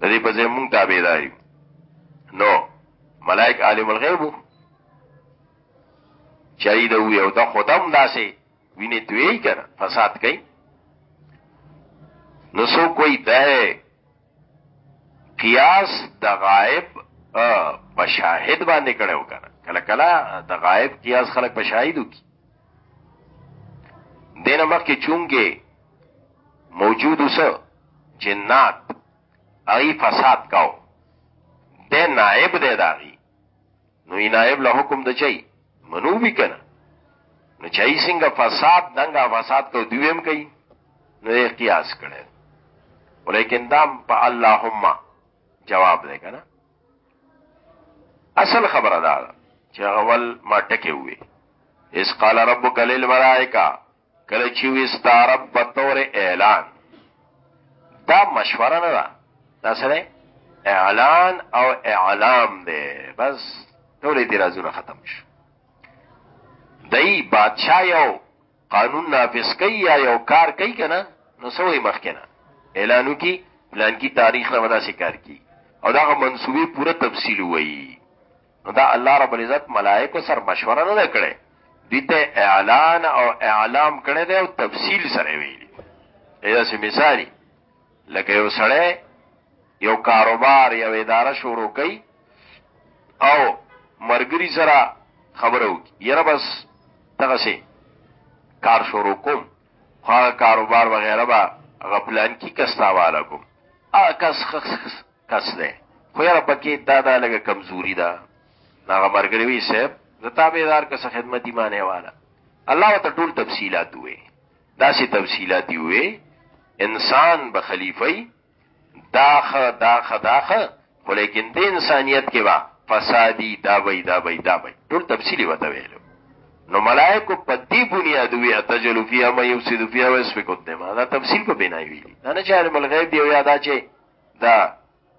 د دې په ځای مونږ تابعداري نو ملائک عالم الغیب چری د وی او د خدام داسې ویني دوی کنه فساد کوي نو سو کوئی ده قیاس د غائب په شاهد باندې کړو کنه کله کله د غائب قیاس خلک په شاهدو کی دینه مخکې چونګې موجود وسه جنات ای فساد کاو د نائب دی داغي نو ای نائب له حکم د چي منو وی کنه نو چي څنګه فساد دنګا فساد کو دویم کوي نو یې قیاس کړي ولیکن دام په اللهم جواب دی کنه اصل خبره ده چې اول ما ټکه وي اس قال ربک للملائکه کله چې وی ستارب په تور اعلان دا مشوره نه ده دا سره اعلان او اعلام دی بس ټول دې رازونه ختم شو دای بادشاہ یو قانون نافذ کوي یا یو کار کوي کنه نو سوې مخکنه اعلانو کی پلان کی تاریخ نه ودا سکار کی او دا منصوبه پوره تفصیل وایي نو دا الله رب العزت ملائکه سر مشوره نه کړي دته اعلان او اعلام کړي دی او تفصیل سره ویلي دا سه مثالی لکه یو سړی یو کاروبار یو اداره شروع کوي او مرګري سره خبره وکړي یره بس دغه سي کار شروع کوم هغه کاروبار وغیرہ با غپلان کی کستا والا کوم ا کس خخ کس دی خو یاره پکې دا دا لږه کمزوري ده دا هغه ملګری وي صاحب د تابعدار که څه خدمت ایمان یې واله الله ورته ټول تفصیلات ووې داسې تفصیلات یې ووې انسان به خلیفه داخه داخه داخه خو لیکن د انسانیت کې به فسادي دا وي دا وي دا وي ټول تفصیلي وته ویلو نو ملائکه په دې بنیاد وی اتجلو فیها ما یفسد فیها واسفک الدماء دا تفصیل په بنای ویلي دا نه چې عالم الغیب دی او یادا چې دا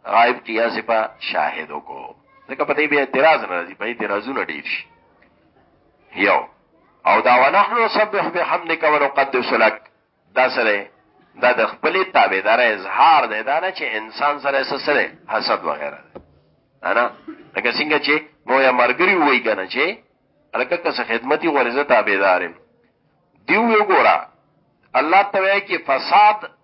غائب کیا سپا شاهد کو ځکه په دې به اعتراض نه راځي په اعتراضونه ډیر شي یو او دا ونحن نسبح بحمدک ونقدس لك دا سره دا د خپل تابعدار اظهار دی دا نه چې انسان سره سره حسد وغیرہ انا لکه څنګه چې نو یا مرګري وای کنه چې الکه که څه خدمتي غرضه تابعدارم دیو یو ګورا الله تعالی کې فساد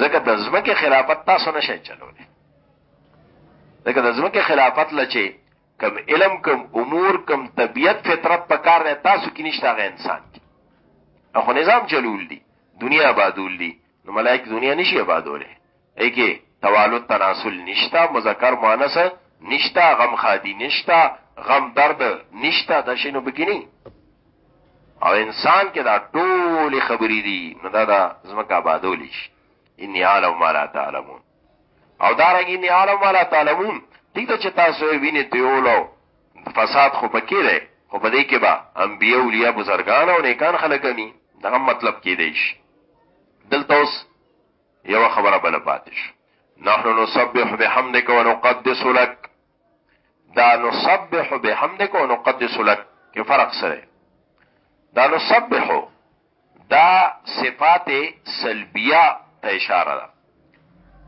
ځکه د ځمکې خلافت تاسو نشئ چلولی ځکه د ځمکې خلافت لچې کم علم کم امور کم طبیعت فطرت په کار نه تاسو کې نشته غي انسان کې اخو نظام چلول دي دنیا آبادول دي نو ملائک دنیا نشي آبادوله ایکي توالد تناسل نشتا مذکر مؤنث نشتا غم خادي نشتا غم درد نشتا د شنو بګینی او انسان کې دا ټول خبرې دي نو دا دا زمکه آبادول شي ان عالم ما لا تعلمون او دا رنګ ان عالم ما لا تعلمون دې ته چې تاسو وینې دیولو فساد خو پکې دی خو په دې کې با انبیو اولیاء بزرګان او نیکان خلک ني دا هم مطلب کې دی شي دلته اوس یو خبره بل پاتې شو نحنو نسبح بحمدک ونقدس لك دا نسبح بحمدک او نقدس لك کې فرق سره دا نسبح دا صفات سلبیه ته اشاره ده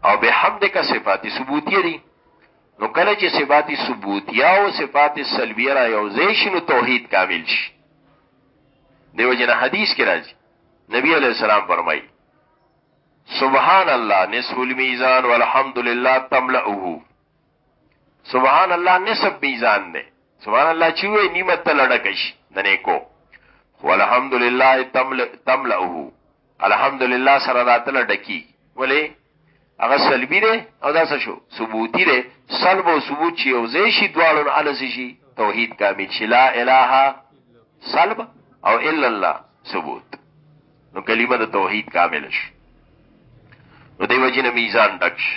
او بحمدک صفات ثبوتیه دي نو کله چې صفات ثبوتیه او صفات سلبیه را یوځای شي نو توحید کامل شي دیو جن حدیث کې راځي نبی علیہ السلام فرمایي سبحان الله نصف الميزان والحمد لله تملأه سبحان الله نسب بیزان دی سبحان الله چې وې نیمه ته لړکش د نیکو والحمدلله تملئه الحمدلله سره راتل ډکی ولی هغه سلبی دی او دا څه شو ثبوتی دی سلب او ثبوت چې او زی شي دواړو الس شي توحید کامل شي لا اله سلب او الا الله ثبوت نو کلمه د توحید کامل شي نو دی وجنه میزان ډک شي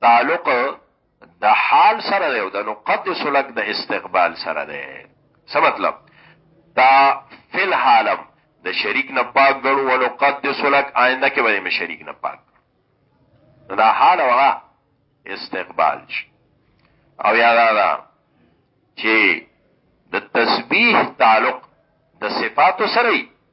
تعلق د حال سره دی او د نقدس لک د استقبال سره دی څه مطلب دا فل حالم د شریک نه پاک ګړو او نقدس لک آینده کې باندې شریک نه پاک دا حال هغه استقبال شي او یا دا, دا چې د تسبیح تعلق د صفاتو سره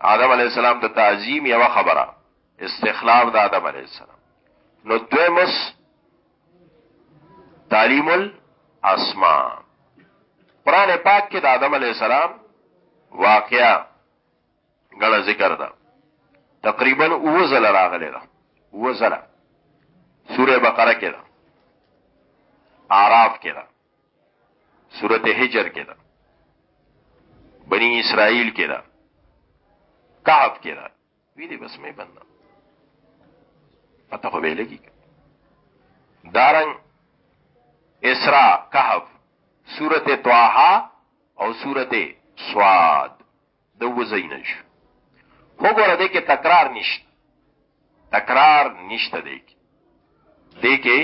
آدم علیه السلام د تعظیم یو خبره استخلاف د آدم علیه السلام نو دویمس تعلیم الاسماء قران پاک کې د آدم علیه السلام واقعا غړ ذکر ده تقریبا او زل راغلی ده او زل سوره بقره کې ده اعراف کې ده سورته هجر کې ده بنی اسرائیل کې ده کهف کې ده وی دې بس مې بنده پته خو به لګي دارنګ اسراء کهف سورته طه او سورته سواد د وځي نه شو وګوره دې کې تکرار نشته تکرار نشته دې کې دې کې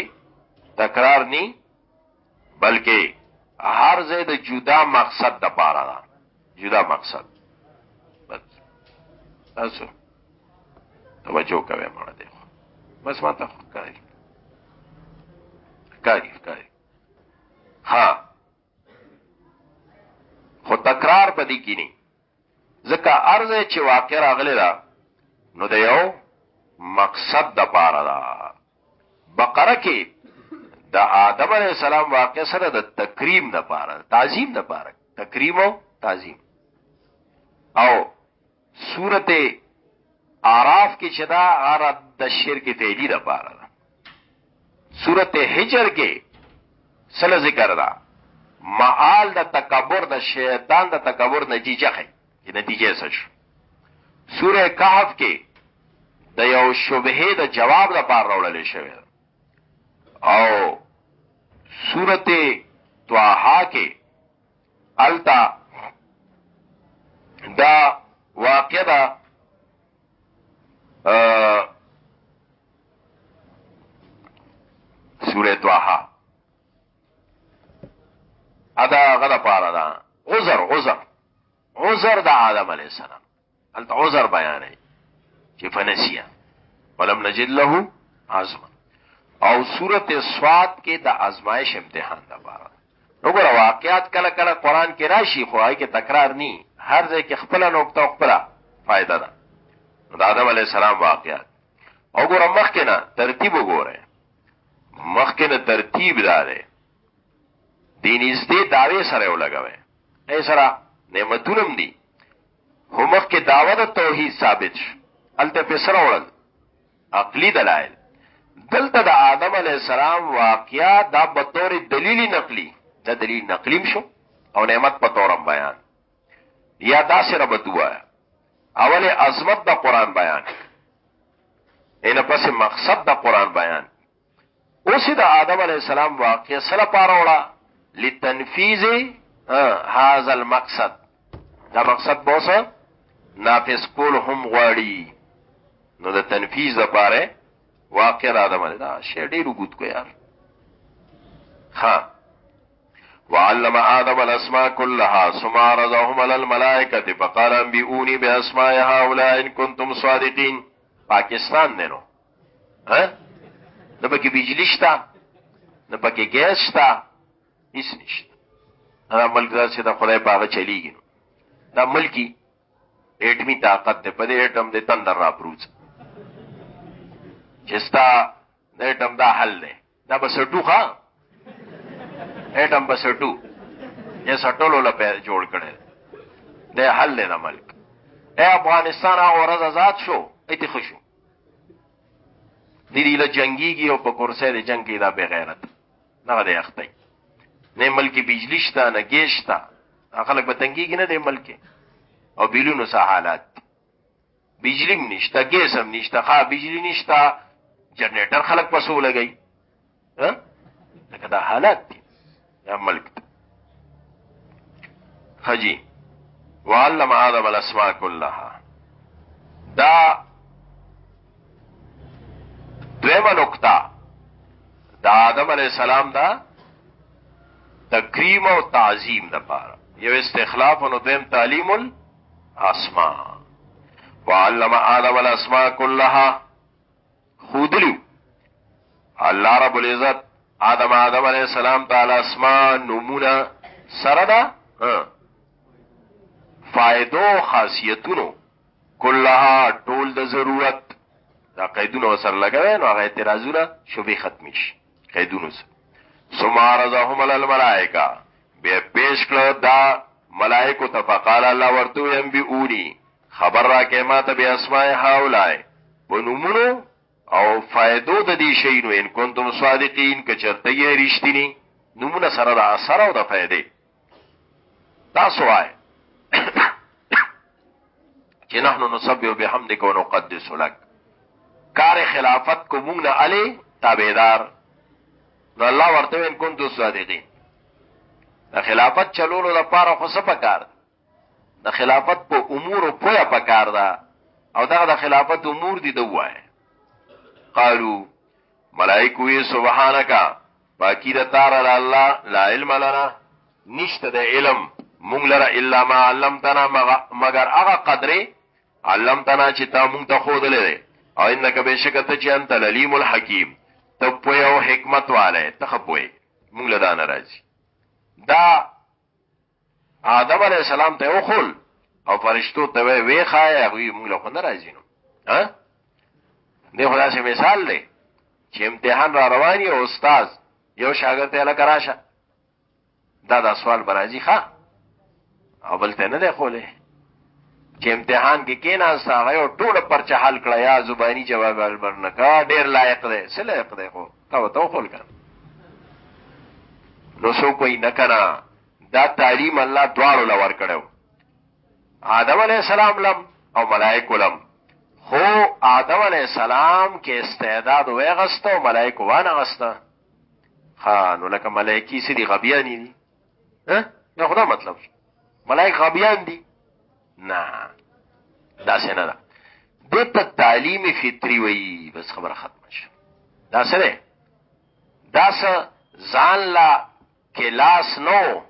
تکرار ني بلکې هر ځای د جدا مقصد د پاره ده جدا مقصد بس تاسو توجه کوئ مړه دې بس ما ته ښکاري ښکاري ښکاري ها خو تکرار په دې کې نه ځکه ارزه چې واقع راغلی دا نو د یو مقصد د پاره دا بقره کې د آدم علی السلام واقع سره د تکریم د پاره تعظیم د پاره تکریم او تعظیم او سورت اعراف کې چې دا غرض د شرک فعلی د پاره ده سورت حجر کې سره ذکر ده معال د تکبر د شیطان د تکبر نتیجه خي چې نتیجه څه شو سوره کهف کې د یو شبهه د جواب لپاره راوړل شوی او سورته طه کې التا دا واقع دا سوره طه ادا غدا پارا دا عذر عذر عذر د آدم علی السلام انت عذر بیانې چې فنسیا ولم نجد له عزم او صورت سواد کې د ازمایش امتحان د بارا وګوره واقعیات کله کله قران کې راشي خو هغه کې تکرار ني هر ځای کې خپل نقطه خپل فائدہ ده د آدم علی السلام واقعیات وګوره مخکې نه ترتیب وګوره مخکې نه ترتیب داره دینیز دې داوی سره ولګوي نه سره نعمتونم دي خو مخکې دعوه د توحید ثابت شو هلته پې سره وړل عقلي دلایل دلته د آدم علی السلام واقعیا دا به تور دلیل نقلی دا دلیل نقلیم شو او نعمت په تورم بیان یا دا سره بدوا اول عظمت د قران بیان ان پس مقصد د قران بیان اوس د آدم علی السلام واقع سره پاره وړه لتنفیذ هاذا المقصد دا مقصد بوسه نافذ کول هم غواړي نو د تنفیذ لپاره واقع را ده مله دا شی ډیر وګت کو یار ها وعلم آدم الاسماء كلها ثم عرضهم على الملائكه فقال انبئوني باسماء هؤلاء ان كنتم صادقين پاکستان نه نو ها نه پکې بجلی شته نه پکې ګیس شته هیڅ نشته دا ملک دا چې دا خدای پاغه چلیږي دا ملکی اټمی طاقت ته په دې اټم دې تندر را پروز چې ستا د اټم دا حل دی دا بسټو ښا اټم بسټو یې سټولو لا په جوړ کړي د حل د ملک اے افغانستان هغه ورځ آزاد شو ایته خوشو دې له جنگيږي او په کورسه د جنگ کې دا بے غیرت نه دی اخته نه ملکی بجلی شته نه گیشتا خلک به تنګيږي نه د ملک او بیلونو سه حالات بجلی هم نشته ګیس هم نشته ښا بجلی نشته جنریټر خلک په سو لګي ها لکه دا حالات دي یا ملک خجی وعلم آدم الاسماء كلها دا دویمه نقطه دا آدم علیہ السلام دا تکریم او تعظیم د پاره یو استخلاف او دویم تعلیم اسماء وعلم آدم الاسماء كلها خودلیو الله رب العزت آدم آدم علیہ السلام تعالی اسماء نمونه سره ده فائدو خاصیتونو کلها ټول د ضرورت دا قیدونه وسر لګوي نو هغه اعتراضونه شوبې ختم شي قیدونو سره ثم عرضهم على الملائکه بیا پیش کړه دا ملائکه ته فقال الله ورتو يم بي اوني خبر را کې ما ته بیا اسماء هاولای بنمونو او فائدو د دې شی نو ان کنتم صادقین کچرته یې رښتینی نمونه سره د اثر او د فائدې تاسو وای چې نحن نسبح بحمدک ونقدس لك کار خلافت کو مونږ نه علي تابعدار نو الله ورته ان كنت صادقين د خلافت چلولو د پاره خو څه پکار د خلافت په امور او پوهه پکار ده او دغه د خلافت امور دي دوه قالو ملائکه وی سبحانك پاکی د تار له الله لا علم لنا نشته د علم مونږ لره الا ما علمتنا مگر هغه قدرې علمتنا چې تا مونږ ته خود لري او انک بشکته چې انت العلیم الحکیم ته په یو حکمت والے ته خپوي مونږ لدا ناراضي دا آدم علی السلام ته وخل او فرشتو ته وی وی خای هغه موږ له خنه راځي نو ها دې خدا سي مثال دی چې امتحان را روان یو استاد یو شاګرد ته لکه راشه دا دا سوال برازي ښا او بل ته نه دی خولې چې امتحان کې کېناست هغه یو ټوله پرچه حل کړه یا زباني جواب حل ورنه کړه ډېر لایق دی څه لایق دی خو تا ورته وښول که نو څوک وایي نه که نه دا تعلیم الله دواړو له ورکړی و آدم علیه السلام لم او ملائکو لم خو آدم علیه السلام کې استعداد وېغسته او ملائکو وانه غسته ها نو لکه ملائکی سړي غبیانی دي ها نه خدا مطلب شو ملائک غبیان دي نه دا څنګه ده دته تعلیم فطری وی بس خبره ختم شو دا سره دا سره ځان لا کلاس نو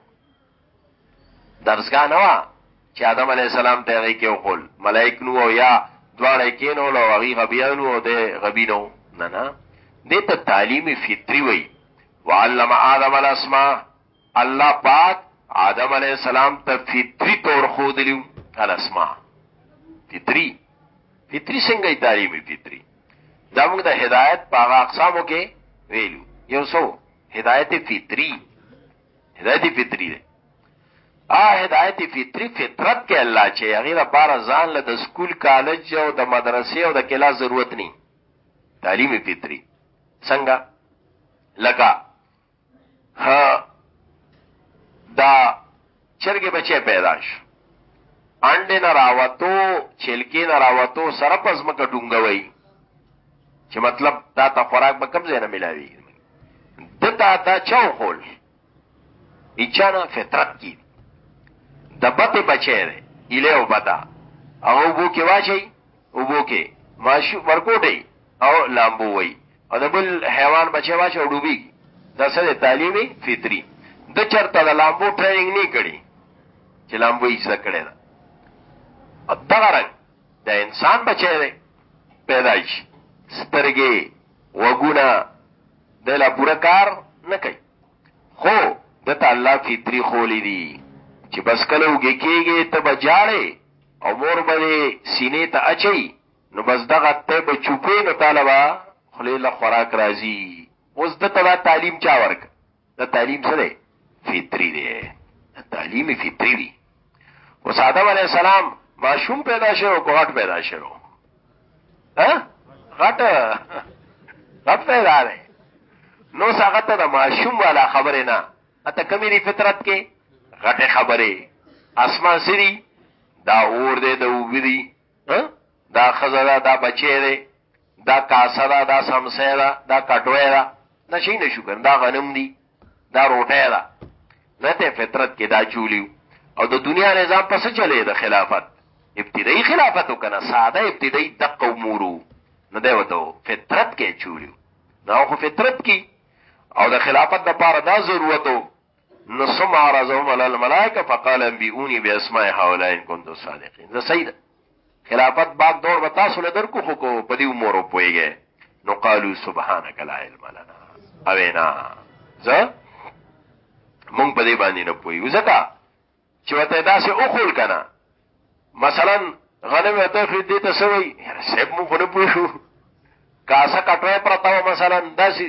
درسګا نه وا چې آدم علی السلام ته هغه کې وقول ملائک نو او یا دواړه کینو لو هغه غبیانو او د غبینو نه نه دته تعلیم فطری وی وعلم آدم الاسماء الله پاک آدم علیہ السلام ته فطری طور خو دلیو الاسماء فطری فطری څنګه تعلیم فطری دا موږ د هدایت په هغه اقسامو کې ویلو یو څو هدایت فطری هدایت فطری ده ا هدایت فطری فطرت کې الله چې هغه لپاره ځان له د سکول کالج او د مدرسې او د کلا ضرورت نه تعلیم فطری څنګه لکه ها دا چرګه بچي پیدا شو انډه نه راوتو چلکی نه راوتو سره پس مکه ډونګوي چې مطلب دا ته خوراک به کم ځای نه ملاوي دتا دا چاو خول اچانه فطرت کی د بته بچی دی اله او بتا او بو کې واچي او بو کې ماشو ورکوټي او لامبو وي او د بل حیوان بچی واچي او ډوبي دا سره تعلیمي فطری د چرته د لامبو ټریننګ نه کړي چې لامبو یې څه کړي دا دغه رنګ د انسان بچی دی پیدایش سترګې وګونه د لا پوره کار نه کوي خو دته الله فطری خولی دی چې بس کله وګی کېږي ته بجاړې او مور به سینې ته اچي نو بس دغه ته به چوپې نو طالبا خلی له خوراک راځي اوس دته دا تعلیم چا ورک دا تعلیم څه دی فطری دی تعلیم فطری دی او ساده علی السلام ماشوم پیدا شوه کوټ پیدا شوه ها غټ غټ پیدا دی نو هغه ته د ماشوم والا خبره نه اته کمی دی فطرت کې غټه خبره اسمان سری دا اور دی د وګری ها دا خزرا دا بچی دی دا کاسرا دا سمسرا دا کټویرا نشي نشو ګندا غنم دی دا روټه ده نه ته فطرت کې دا چولیو او د دنیا نظام پس چلے د خلافت ابتدایي خلافت وکنه ساده ابتدایي دقه امورو نه دی وته فطرت کې چولیو دا خو فطرت کې او د خلافت د پاره دا ضرورت وو نو سمع رزهم علی الملائکه فقال انبئونی باسماء هؤلاء ان کنتم صادقین دا صحیح ده خلافت باغ دور به تاسو له درکو خو کو په دې امور پويږي نو قالو سبحانك لا علم لنا اوینا زه مونږ په دې باندې نه پويو ځکه چې وته داسې او خول کنه مثلا غنم ته خې دې ته سوي سب مونږ نه پوښو کاسه کټوي پرتا مثلا داسې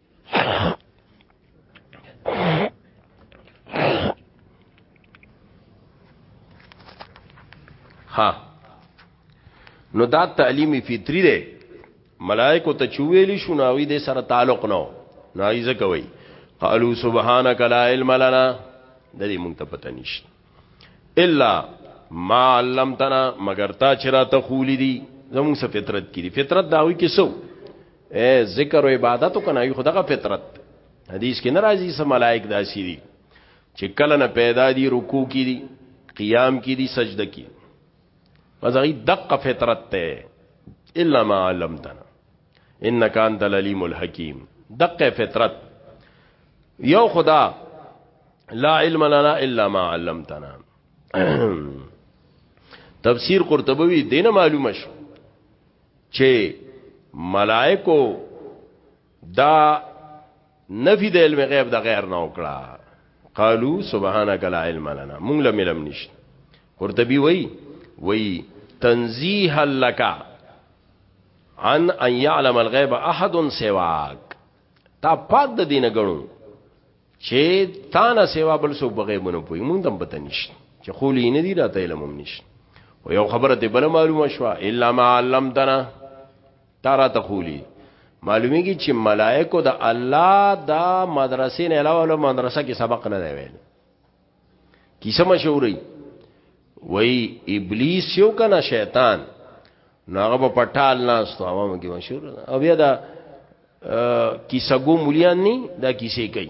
ها نو دا تعلیم فطری دی ملائکه ته چویلی شو ناوی د سره تعلق نو نایزه کوي قالو سبحانك لا علم لنا د دې مونږ ته پته نشته الا ما علمتنا مگر تا چې را ته خولی دي زموږ سره فطرت کې دي فطرت داوي کې سو اے ذکر او عبادت کنه یو خدغه فطرت حدیث کې ناراضي سم ملائک داسي دي چې کله نه پیدا دي رکوع کې دي قیام کې دي سجده کې وځي دقه فطرت ته الا ما علمتنا انك انت العليم الحكيم دقه فطرت یو خدا لا علم لنا الا ما علمتنا تفسیر قرطبوی دینه معلومه شو چې ملائکو دا نفی د علم غیب د غیر نه وکړه قالو سبحانك لا علم لنا مونږ له علم نشته قرطبي وای وای تنزیه لك عن ان يعلم الغيب احد سواك تا پاک د دینه غړو چې تا نه سوا بل څوک بغیبونه پوي مونږ دم پته نشته چې خولې نه دی راته علم هم نشته و یو خبره ته بل معلومه شو الا ما علمتنا تارا تخولی معلومیږي چې ملائکو د الله د مدرسې نه علاوه له مدرسه کې سبق نه دی ویل کیسه مشهوري وای ابلیس یو کنه شیطان نو هغه په پټال ناس ته عوام کې مشهور او بیا دا کیسه ګو مليان ني دا کیسه کوي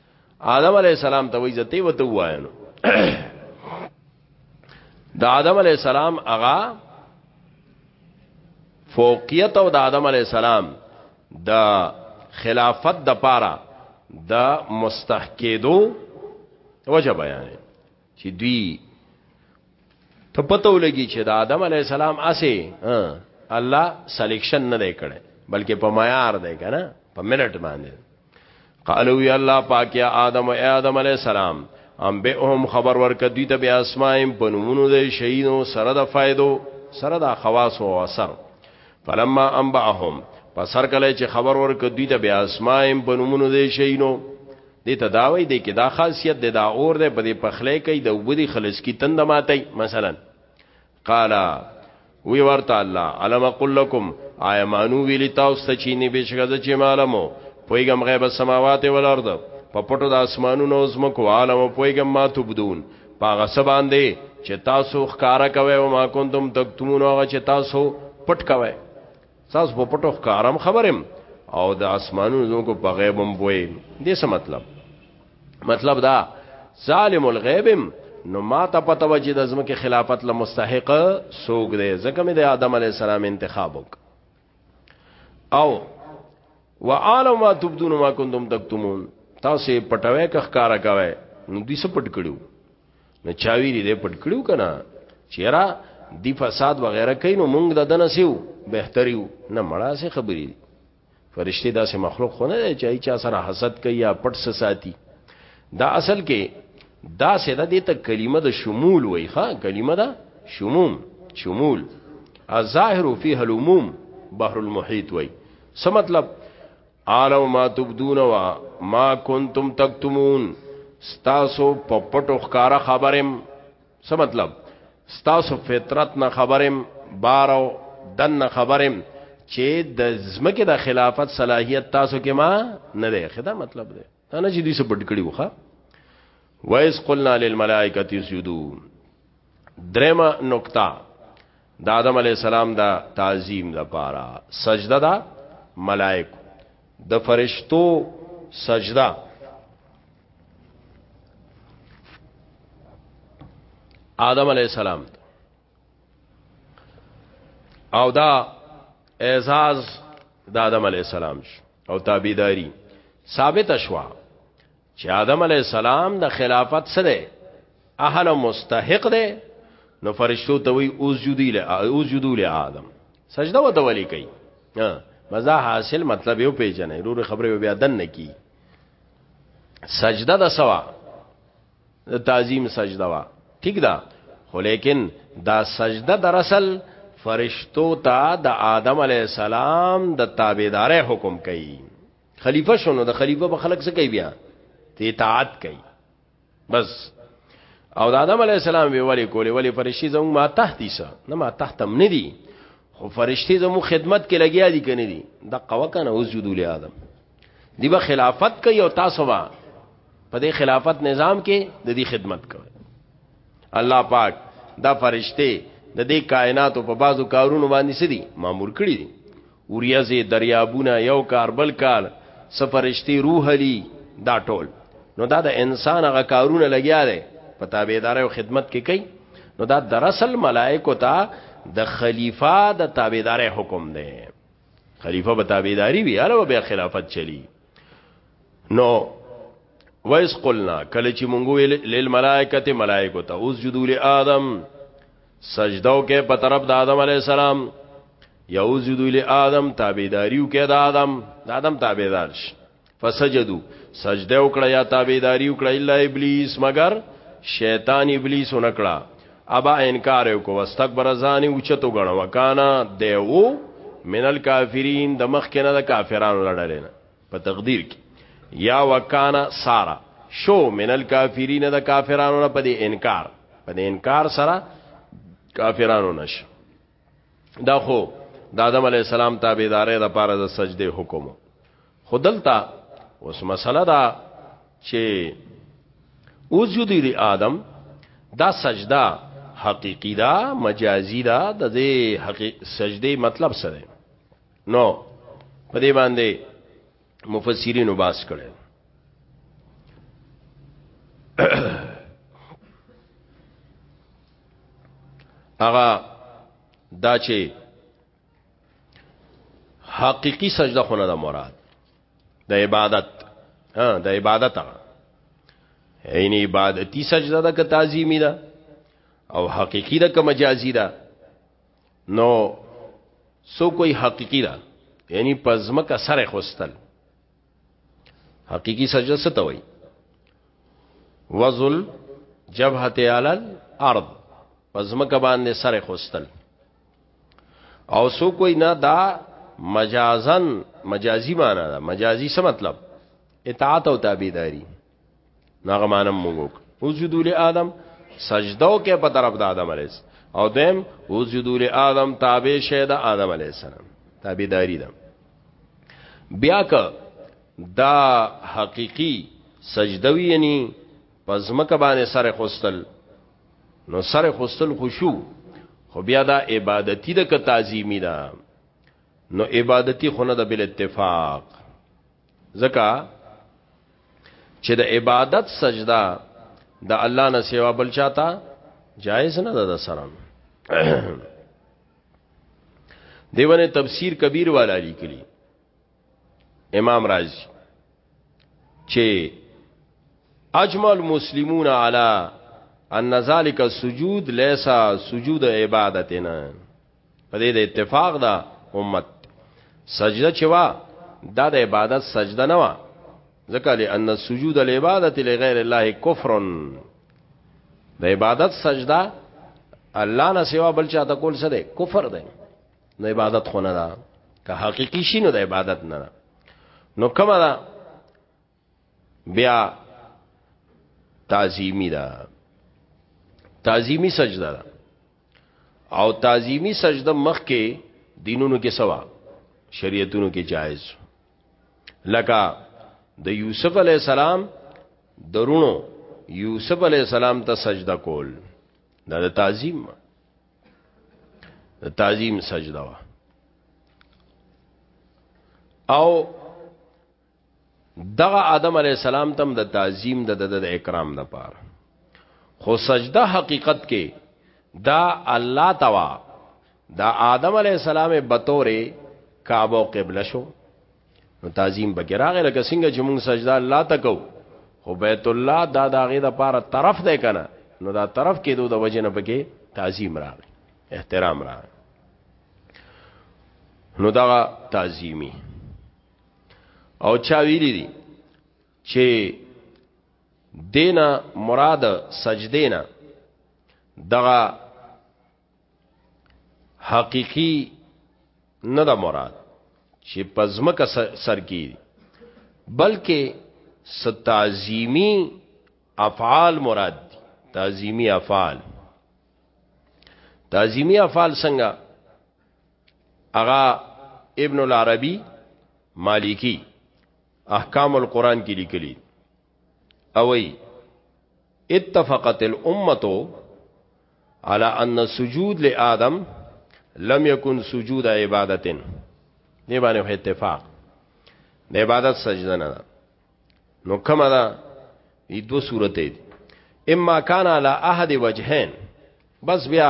آدم علی السلام ته وای زته وته وایانو د آدم علی السلام اغا فوقیت او د آدم علی السلام د خلافت د پاره د مستحقیدو وجه بیان چې دوی ته پته ولګي چې د آدم علی السلام اسه الله سلیکشن نه دی کړی بلکې په معیار دی کنه په منټ باندې قالو یا الله پاک یا آدم او آدم علی السلام ام به هم خبر ورک دوی ته بیا اسمایم بنونو د شهیدو سره د فائدو سره د خواص او اثر فلما انبعهم پس هر کله چې خبر ورک دوی ته بیا اسمایم بنونو د شهیدو دې ته دا وایي دې کې دا خاصیت دی دا اور دی په دې پخلی کوي د اوبه دي خلص کی تند ماتي مثلا قال وی ورته الله علم اقول لكم ايمانو ویل تاسو ته چې نه بشګه چې معلومو پویګم غیب السماوات والارض په پټو د اسمانونو او زمکو عالم پویګم ما تبدون پاغه سبان دی چې تاسو ښکارا کوي او ما کوم تم تکتمون هغه چې تاسو پټ کوي تاسو په پټو ښکارم خبرم او د اسمانونو زمکو په غیب هم وای دې څه مطلب مطلب دا ظالم الغیب نو ما ته پته و چې د زمکه خلافت له مستحق سوګ دی ځکه مې د آدم علی السلام انتخاب وک او وعالم ما تبدون ما کنتم تکتمون تاسو پټوي که ښکارا کوي نو دې څه پټ کړیو نه چاویری دې پټ کړو کنه چیرې دی فساد وغیرہ کین نو مونږ د دنه سیو بهتریو نه مړه سي خبرې فرشتي داسې مخلوق خو نه دی چې چا سره حسد کوي یا پټ څه ساتي دا اصل کې دا سده دې ته کلمه د شمول وای ښا کلمه دا شموم شمول الظاهر فيه العموم بحر المحيط وای څه مطلب عالم ما تبدون وا ما کنتم تکتمون ستاسو په پټو ښکارا خبرم څه مطلب ستاسو فطرت نه خبرم بارو دن نه خبرم چې د زمکه د خلافت صلاحیت تاسو کې ما نه دی خدا مطلب دی دا نه چې دوی څه پټ کړي وخه وایس قلنا للملائکه اسجدوا درېما نقطه د آدم علی السلام دا تعظیم د پاره سجده دا ملائکه د فرشتو سجده آدم علی السلام او دا اعزاز د آدم علی السلام شو او تابعداري ثابت شوا چې آدم علی السلام د خلافت سره اهل مستحق دی نو فرشتو ته وی اوسجودی له اوسجودو له آدم سجده وته ولي کوي مزه حاصل مطلب یو پیژنې رور خبره بیا دن نه کی سجده د سوا د تعظیم سجده وا ٹھیک ده خو لیکن دا سجده در اصل فرشتو ته د آدم علی السلام د تابعداري حکم کوي خلیفہ شونو د خلیفہ په خلق څه کوي بیا ته اطاعت کوي بس او د آدم علی السلام وی ولی کولی ولی فرشتي زمو ما تحت دي نه ما تحت هم نه دي خو فرشتي زمو خدمت کې لګیا دي کنه دي د قوا کنه وجود له آدم دی به خلافت کوي او تاسو به په دې خلافت نظام کې د دې خدمت کوي الله پاک دا فرشته د دې کائنات په بازو کارونو باندې سدي مامور کړی دي اوریازه دریابونه یو کار بل کار سفرشتي روح لي دا ټول نو دا د انسان هغه کارونه لګیا دي په تابعدار او خدمت کې کوي نو دا دراصل ملائکه ته د خلیفہ د تابعدار حکم دی خلیفہ به تابعداري وي هله به خلافت چلی نو ویس قلنا کله چې مونږ ویل لیل ملائکه ملائکه ته اوس جدول آدم سجدو کې په طرف د آدم علی السلام یوز جدول آدم تابعداریو کې د آدم د آدم تابعدار شي فسجدو سجده وکړه یا تابعداري وکړه الا ابلیس مگر شیطان ابلیس ونکړه ابا انکار وکړو واستكبر ځان اوچتو غنو وکانا دیو منل کافرین د مخ کې نه د کافرانو لړل نه په تقدیر کې یا وکانا سارا شو منل کافرین د کافرانو نه په انکار په انکار سره کافرانو نشه دا خو د آدم علی السلام تابعدارې د پاره د سجده حکم خودلتا اوس مسله دا چې اوسجود دی آدم دا سجده حقیقی دا مجازی دا د دې حقیق سجده مطلب سره نو په دې باندې مفسرینو باس کړي هغه دا چې حقيقي سجده خونه د مراد د عبادت ها د عبادت هغه عین عبادتي سجده ده که تعظیمی ده او حقيقي ده که مجازي ده نو سو کوئی حقیقی دا یعنی پزما کا سر خوستل حقیقی سجده ستوي وزل جبهت علل ارض پزما کا باندې سر خوستل او سو کوئی نه دا مجازن مجازی معنی دا مجازی څه مطلب اطاعت او تابعداري ناغه مانم موږ وجودو له آدم سجده او کې په طرف د آدم علیه السلام او دیم وجودو له آدم تابع شه د آدم علیه السلام تابعداري ده بیا که دا حقيقي سجدوی یعنی پزمکه باندې سره خوستل نو سره خوستل خوشو خو بیا دا عبادتي ده که تعظیمی ده نو عبادتي خونه ده بل اتفاق ځکه چې د عبادت سجده د الله نه سیوا بل چاته جایز نه ده سره دیونه تفسیر کبیر والا لیکلی امام رازی چې اجمع المسلمون علی ان ذالک السجود ليس سجود عبادتنا په دې د اتفاق دا امت سجده چې وا دا د عبادت سجده نه وا ځکه لئن السجود لعبادت لغیر الله کفر د عبادت سجده الله نه سوا بل چا ته کول څه دی کفر دی نو عبادت خو نه ده که حقيقي شي نو د عبادت نه نو کومه ده بیا تعظیمی ده تعظیمی سجده ده او تعظیمی سجده مخ کې دینونو کې سوا شریعتونو کې جایز لکه د یوسف علی السلام درونو یوسف علی السلام ته سجده کول دا د تعظیم د تعظیم سجده وا او دغه آدم علی السلام تم د تعظیم د د اکرام د پاره خو سجده حقیقت کې دا الله توا دا آدم علی السلام به تورې کعبه او قبله شو نو تعظیم بګی راغی لکه څنګه چې موږ سجده الله ته کو خو بیت الله دا داغه د پاره طرف دی کنه نو دا طرف کې دوه د وجنه بګی تعظیم راغی احترام راغی نو دا تعظیمی او چا ویلی دي چې دینا مراد سجدینا دغه حقیقی نه دا مراد چې پزمک سر کی بلکې ستعظیمی افعال مراد دي تعظیمی افعال تعظیمی افعال څنګه اغا ابن العربی مالکی احکام القرآن کی لکلی اوئی اتفقت الامتو على ان سجود لآدم لم يكن سجود عبادت دی باندې اتفاق د عبادت سجده نه ده نو کومه ده دې دوه صورتې اما کان علی احد وجهین بس بیا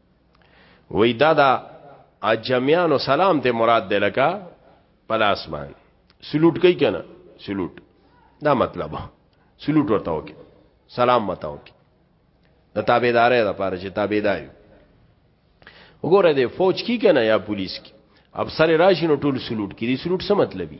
وی دا دا اجمیانو سلام ته مراد دی لکه پلاس باندې سلوټ کوي کنه سلوټ دا مطلب سلوټ ورته وکي سلام وته وکي د تابعدارې د پاره چې تابعداري وګوره د فوج کی کنه یا پولیس کی افسر راشي نو ټول سلوټ کړي سلوټ څه مطلبي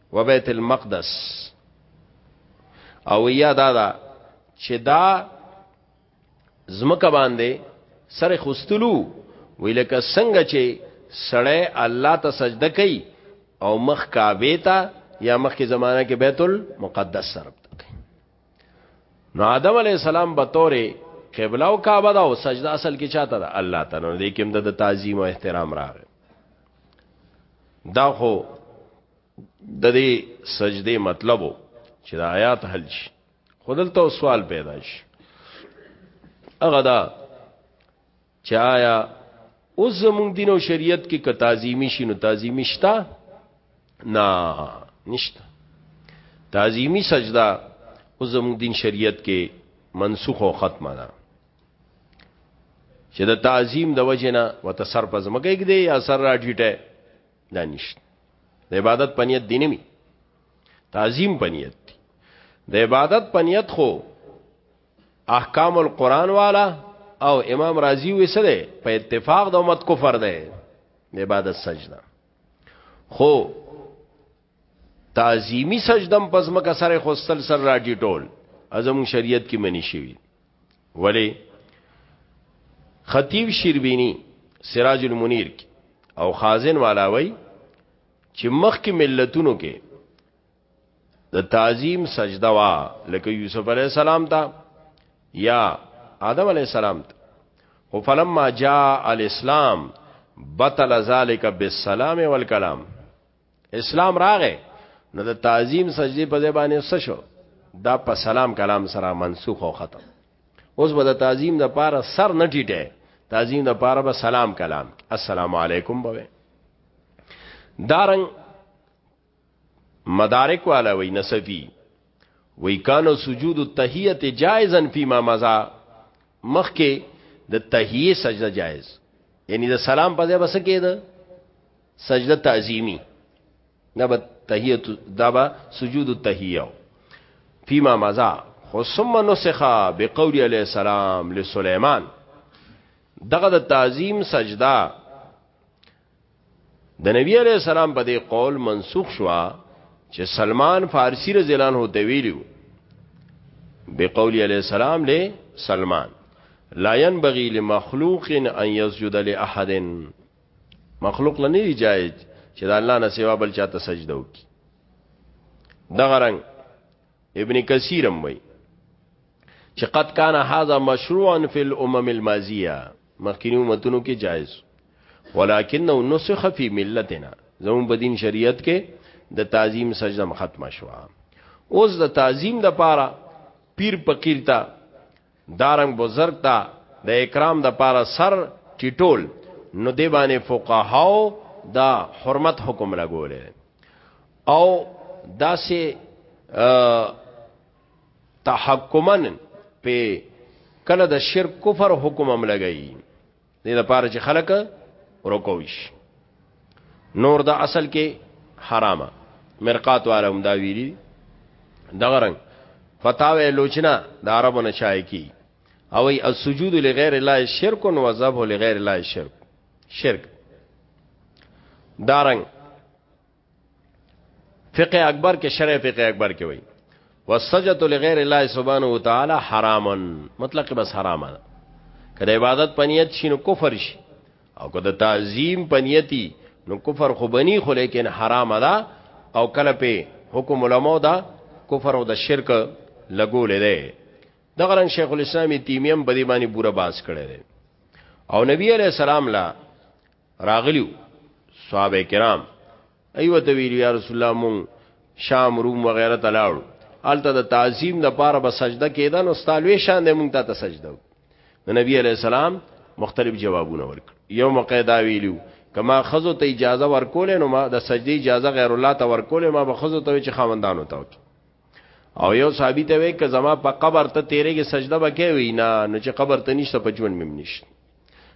و بیت المقدس او یا دا دا چې دا زمکه باندې سره خستلو وی لکه څنګه چې سړی الله ته سجده کوي او مخ کعبه ته یا مخ کی زمانہ کې بیت المقدس سره نو آدم علی السلام به تورې قبله او کعبه دا او سجده اصل کې چاته ده الله تعالی دې کوم د تعظیم او احترام راغی دا خو د دې سجدي مطلب چې د آیات حل شي خودلته سوال پیدا شي هغه دا چې آیا اوس زموږ دین او شریعت کې که تعظیمی شي نو تعظیمی شتا نه نشته تعظیمی سجده اوس زموږ دین شریعت کې منسوخ او ختمه ده چې د تعظیم د وجنه وته سر په زمګه کې دی یا سر راټیټه دا نشته د عبادت پنیت دی نمی تعظیم پنیت دی د عبادت پنیت خو احکام القرآن والا او امام رازی وسره په اتفاق د امت کفر دی د عبادت سجده خو تعظیمی سجدم پزمکه سره خوستل سر راډی ټول ازم شریعت کې منی شوی ولی خطیب شیربینی سراج المنیر کی او خازن والاوی چې مخکې ملتونو کې د تعظیم سجده وا لکه یوسف علی السلام ته یا آدم علی السلام ته او فلما جاء الاسلام بطل ذلك بالسلام والكلام اسلام راغې نو د تعظیم سجدي په ځای باندې څه شو دا په سلام کلام سره منسوخ او ختم اوس به د تعظیم د پاره سر نه ټیټه تعظیم د پاره به سلام کلام السلام علیکم به دارنګ مدارک والا وی نسفی وی کانو سجود التحیت جائزا فيما مزا مخکې د تحیه سجده جائز یعنی د سلام په ځای بس کېده سجده تعظیمی نبا تحیت دابا سجود التحیه فيما مزا خو ثم نسخ بقول علی السلام لسليمان دغه د تعظیم سجده د نبی علی السلام په دې قول منسوخ شو چې سلمان فارسی رضی الله عنه ته ویلو بقول علی السلام له سلمان لا ينبغي لمخلوق ان يسجد لاحد مخلوق له نه جایز چې د الله نه سوا بل چاته سجده وکړي دغه رنګ ابن کثیر هم وایي چې قد کان هاذا مشروعا فی الامم الماضیه مخکینی امتونو کې جایز ولکنه نسخ فی ملتنا زمون په دین شریعت کې د تعظیم سجده ختم شوه اوس د تعظیم د پاره پیر فقیر ته دارنګ بزرگ تا د اکرام د پاره سر ټیټول نو دی باندې فقهاو دا حرمت حکم لګولې او داسې تحکمن په کله د شرک کفر حکم هم لګئی دې لپاره چې خلک ورکويش نور دا اصل کې حرامه مرقات والا هم دا ویلي دغه رنگ فتاوی لوچنا د عربو نه چای کی او ای السجود لغیر الله شرک و ذبح لغیر الله شرک شرک دارنګ فقه اکبر کې شرع فقه اکبر کې وایي والسجدة لغیر الله سبحانه وتعالى حراما مطلق بس حرامه ده کله عبادت پنیت شي نو کفر شي او کله تعظیم پنیتی نو کفر خو بنی خو لیکن حرامه ده او کله په حکم علماء دا کفر او د شرک لګولې ده دغه شیخ الاسلام تیمیم په دې باندې بوره باس کړی دی او نبی علیہ السلام لا راغلیو صحابه کرام ایو ته ویلو یا رسول الله مون شام روم وغیرہ ته لاړو الته د تعظیم د پاره به سجده کېده نو ستالوي شان د مونږ ته سجده نو نبی علی السلام مختلف جوابونه ورک یو موقع دا ویلو کما خزو ته اجازه ورکول نو ما د سجدي اجازه غیر الله ته ورکول ما به خزو ته چې خاوندانو ته وکي او یو صحابي ته وې ک زما په قبر ته تیرېږي سجده وکوي نه نو چې قبر ته نشته په ژوند مم نشته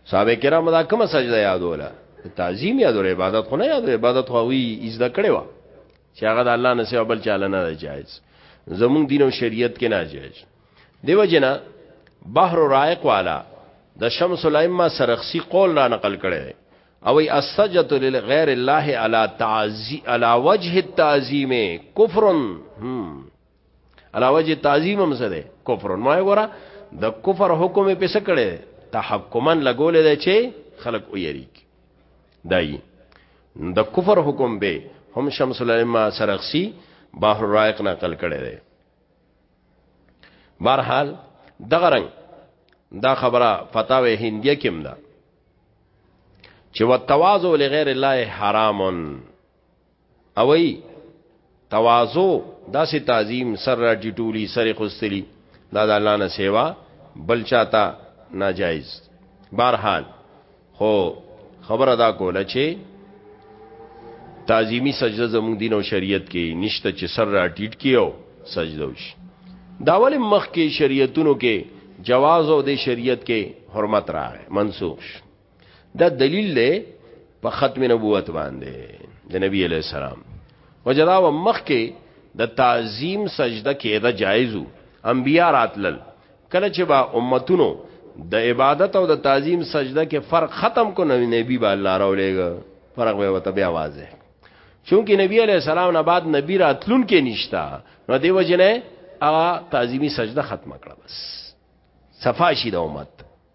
صحابه کرام دا کومه سجده یادوله تعظیم یادوله عبادت خو نه یادوله عبادت خو وی عزت کړي وا چې هغه د الله نه سیوا بل چاله نه جایز زمون دین او شریعت کې نه جایز دیو جنا بحر رائق والا د شمس الائمه سرخسی قول را نقل کړي او ای السجد لغیر الله علی تعزی علی وجه التعظیم کفر علاوه جی تعظیم هم سره کفر ما ګورا د کفر حکم په څه کړي تحکما لګول دی چې خلق او یری دای د کفر حکم به هم شمس العلماء سرخسی بحر الرائق نقل کړي دی بهرحال دغه رنگ دا خبره فتاوی هندیه کې ده چې وتواضع لغیر الله حرامن او ای تواضع داسې تعظیم سر را ټیټولی سر خوستلی دا د الله نه سیوا بل چاته ناجایز بهرحال خو خبره دا کوله چې تعظیمی سجده زموږ دین او شریعت کې نشته چې سر را ټیټ کیو سجده وش دا ول مخ کې شریعتونو کې جواز او د شریعت کې حرمت راغی منسوخ شو دا دلیل دی په ختم نبوت باندې د نبی علی السلام وجدا و مخ کې د تعظیم سجده کېده جایزو انبیا راتلل کله چې با امتونو د عبادت او د تعظیم سجده کې فرق ختم کو نبی نبی با الله راولېګا فرق به وته بیا واضح چونکی نبی علیہ السلام نه بعد نبی راتلون کې نشتا نو دیو جنې هغه تعظیمی سجده ختم کړه بس صفاشی د امت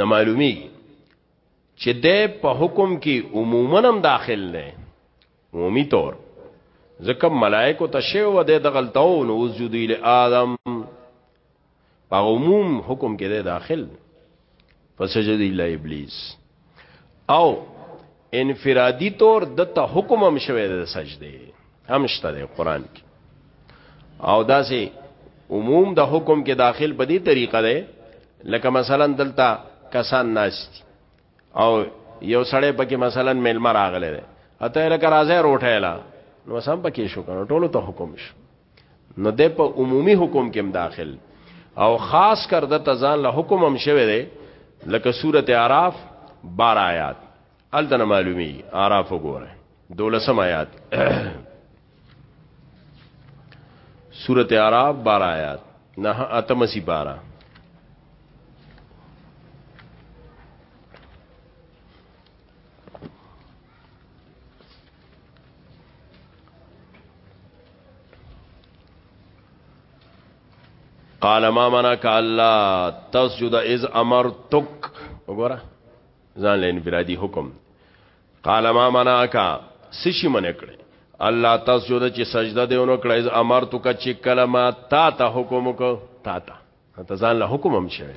نه معلومی چې د په حکم کې عموما هم داخل دی عمومي طور ځکه ملائکه ته شی و د دغلتاو نو وجود ال ادم په عموم حکم کې دی داخل فسجد الا ابلیس او انفرادی طور د ته حکم هم شوی د سجده هم شته د قران کې او داسې عموم د حکم کې داخل په دې طریقه ده لکه مثلا دلته کسان ناشت او یو سړی پکې مثلا ملمر راغله ده اته لکه راځه روټه لا نو سم پکې شو کنه ټولو ته حکم شو نو د په عمومي حکم کې داخل او خاص کر د تزان له حکم هم شوه دی لکه سورته اعراف 12 آیات الدن معلومی اعراف وګوره دولسم آیات سورته اعراف 12 آیات نه اتمسی 12 Thank you. قال ما منك الله تسجد اذ امرتك وګوره ځان له انفرادي حکم قال ما منعك سشي منع کړي الله تسجد چې سجده دی ونو کړي اذ امرتك چې کلمه تا ته حکم کو تا ته ته ځان له حکم هم شوی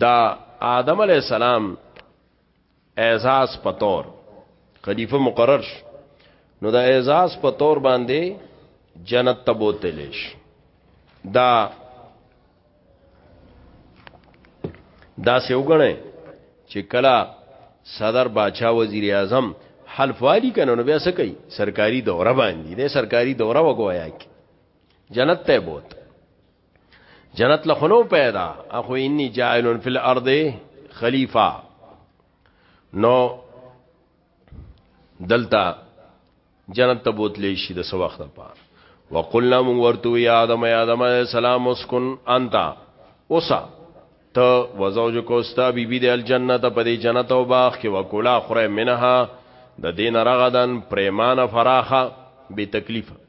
دا آدم علی السلام اعزاز په تور خلیفہ مقرر شو نو دا اعزاز په تور باندې جنت ته بوتلش دا دا سه وګڼه چې کلا صدر باچا وزیر اعظم حلف والی کنه نو بیا څه کوي سرکاري دوره باندې د سرکاري دوره وګوایا کی جنت ته بوت جنت لخنو پیدا اخو انی جاعلن فی الارض خلیفہ نو دلتا جنت ته بوتلی شي د سو وخت لپاره وقلنا من ورتو یا آدم یا آدم علیہ السلام اسکن انتا اوسا ته وزوج کو استا بی بی د الجنت په دې جنت او باغ کې وکولا خره منها د دین رغدن پریمانه فراخه به تکلیف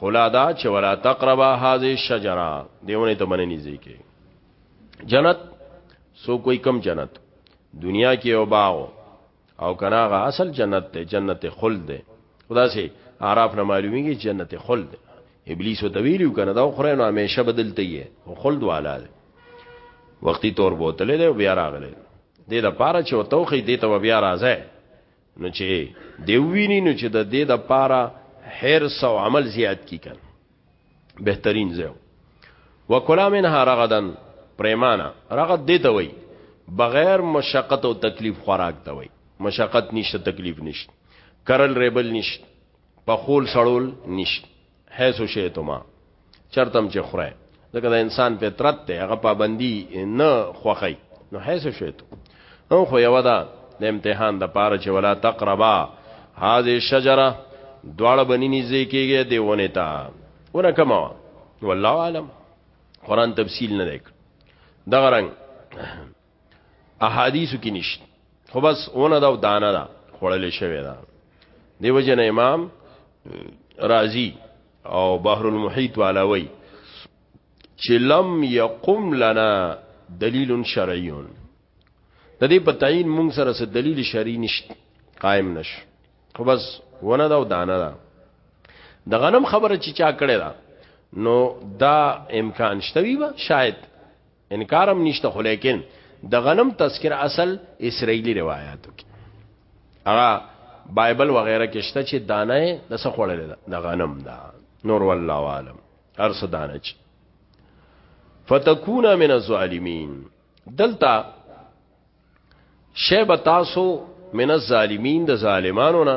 خلا دا چې ولا تقربا هذه الشجره دیونه ته مننی ځکه جنت سو کوئی کم جنت دنیا کې او باغ او کناغه اصل جنت ته جنت خلد ده خدا سي عرف نه معلومیږي جنت خلد ده ابلیس ته ویلو کنه دا خره نو همیشه بدلته یې او خلد والا ده وختي تور بوتل دی بیا راغله دې د پاره چې وتوخی دې ته بیا راځي نو چې دی ویني نو چې د دې د پاره حرص او عمل زیات کی کن بهترین زو وکلا منها رغدن پریمانا رغد دې ته وای بغیر مشقت او تکلیف خوراک ته وای مشقت نشته تکلیف نشته کرل ریبل نشته په خول سړول نشته حيث شئتما چرتم چې خره دغه انسان فطرت ته هغه پابندي نه خوخی نو حيث شئتو نو خو یو دا د امتحان د پاره چې ولا تقربا هذه الشجره دواړه بنی نږدې کېږي دی ونه تا ونه کما والله عالم قران تفصیل نه لیک دغه رنگ احادیثو کې نشته خو بس اونه دا دانه دا خړلې شوی دا دیو جن امام رازی او بحر المحیط والا وی چې لم یقم لنا دلیل شرعی د دې په تعین مونږ سره څه دلیل شرعی نشته قائم نش خو بس ونه دا دانه دا د غنم خبره چې چا کړی دا نو دا امکان شته وی شاید انکارم نشته خو لیکن د غنم تذکر اصل اسرائیلی روایتو کې هغه بایبل وغیرہ کې شته چې دانه د څه خوړل ده د غنم ده نور والله عالم هر څه دانه چې فتكون من الظالمین دلتا شیب تاسو من الظالمین د ظالمانو نه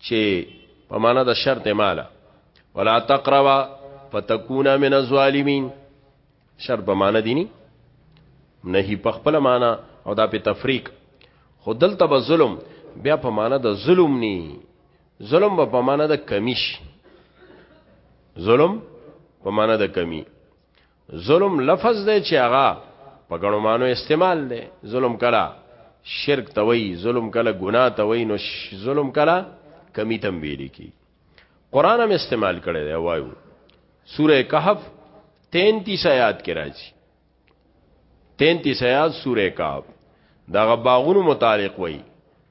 چې په معنا د شرط مالا ولا تقربا فتكونا من الظالمين شرط په معنا دي نه هی په خپل معنا او دا په تفریق خودل تب ظلم بیا په معنا د ظلم ني ظلم په معنا د کمیش ظلم په معنا د کمی ظلم لفظ دی چې هغه په غنو مانو استعمال دی ظلم کلا شرک توي ظلم کلا ګناه توي نو ظلم کلا کمی تم ویل کی قران هم استعمال کړي دی وایو سوره کهف 33 آیات کې راځي 33 آیات سوره کهف دا باغونو متعلق وایي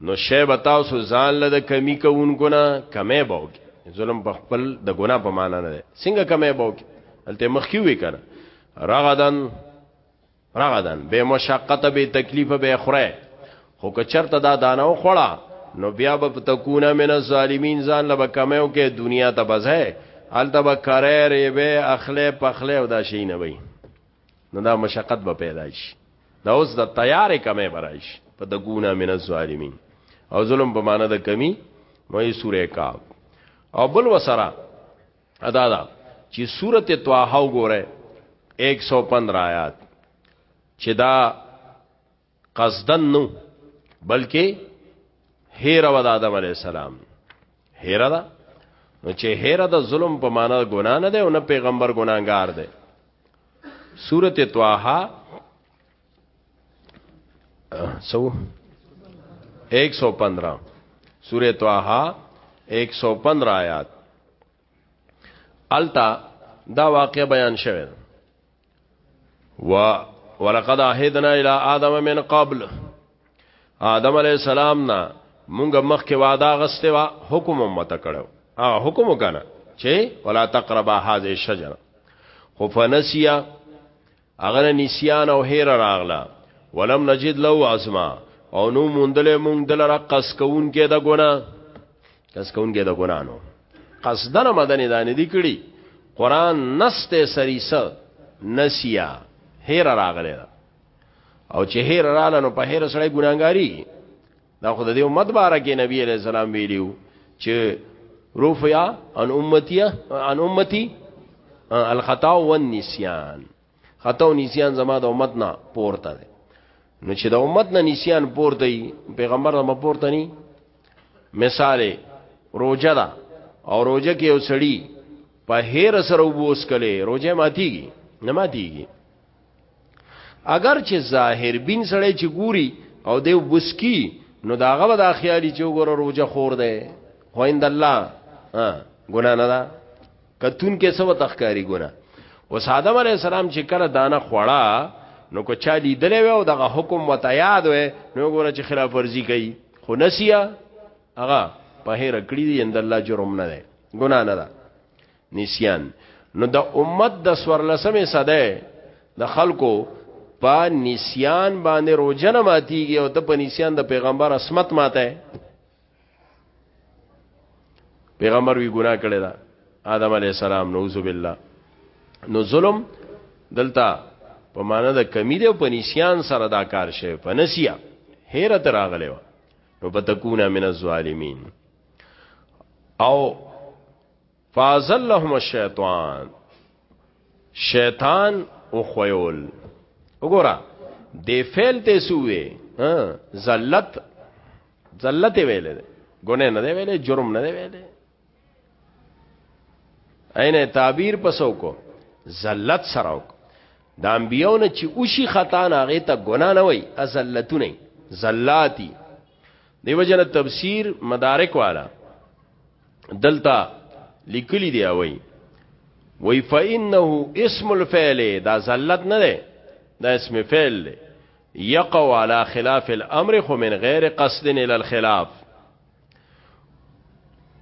نو شی به تاسو ځان له د کمی کوونکو نه کمی به وکړي ظلم په خپل د ګنا په معنا نه دی څنګه کمی به وکړي هلته مخکې وی کنه رغدن رغدن به مشقت به تکلیف به خره خو که چرته دا دانو خړه نو بیا به تکونه من الظالمین ځان لبه کمیو کې دنیا ته بځه الته به کریر به اخله پخله او دا شي نه وي نو دا مشقت به پیدا شي دا اوس د تیارې کمې برایش په د ګونا من الظالمین او ظلم په معنا د کمی مې سورې کاف او بل وسره ادا دا چې سورته طه وګوره 115 آیات چې دا قصدن نو بلکې هیر و د آدم علی السلام هیر ده نو چې هیر د ظلم په معنا ګنا نه ده او نه پیغمبر ګناګار ده سورته طه سو 115 سورہ طه 115 آیات التا دا واقع بیان شوه و ولقد عهدنا الى ادم من قبل آدم علیہ السلام نا مونږ مخکې وعده غسته وا حکم امته کړو ها حکم وکنه چې ولا تقربا هذه الشجره خو فنسیا هغه نسیان او هیر راغلا ولم نجد له عزما او نو موندلې مونږ دلاره قص کون کې د ګنا قص کون کې د ګنا نو قصدنه مدنه دانه دي کړي قران نسته سریسه نسیا هیر راغله او چې هیر رااله نو په هیر سره ګناګاری دا خو د دې امت باره کې نبی علیہ السلام ویلو چې رفیا ان امتی ان امتی الخطا والنسیان خطا او نسیان زما د امت نه پورته ده نو چې د امت نه نسیان پورته ای پیغمبر ما پورته ني مثال روزه ده او روزه کې یو سړی په هیر سره وبوس کله روزه ماتيږي نه ماتيږي اگر چې ظاهر بین سړی چې ګوري او دیو بسکی نو داغه به دا خیالي چې وګوره روزه خور دی خو اند الله ها ګنا نه ده کتون کې سو تخکاری ګنا او ساده مر اسلام چې کړه دانه خوړه نو کو چا لیدلې و او دغه حکم وته یاد و نو ګوره چې خلاف ورزي کوي خو نسیا هغه په هر کړی دی اند الله جرم نه ده ګنا نه ده نسیان نو د امت د سورلسمې صده د خلکو په نسیان باندې روزنه ماتيږي او د په نسیان د پیغمبر اسمت ماته پیغمبر وی ګناه کړی دا آدم علی السلام نعوذ بالله نو ظلم دلته په معنا د کمی دی او په نسیان سره دا کار شوی په نسیا هیر تر راغلی و نو پتکونا من الظالمین او فازلهم الشیطان شیطان او خویول وګوره د فعل ته سوې ها ذلت ذلت ویلې ګونه نه دی ویلې جرم نه دی ویلې عینه تعبیر پسو کو ذلت سره وک د انبیونه چې اوشي خطا نه هغه ته ګنا نه وای ازلتونه ذلاتی دیو جن تفسیر مدارک والا دلته لیکلی دی وای وای فإنه اسم الفعل دا زلت نه ده دا اسم فعل ده یقع على خلاف الامر خو من غیر قصد الى الخلاف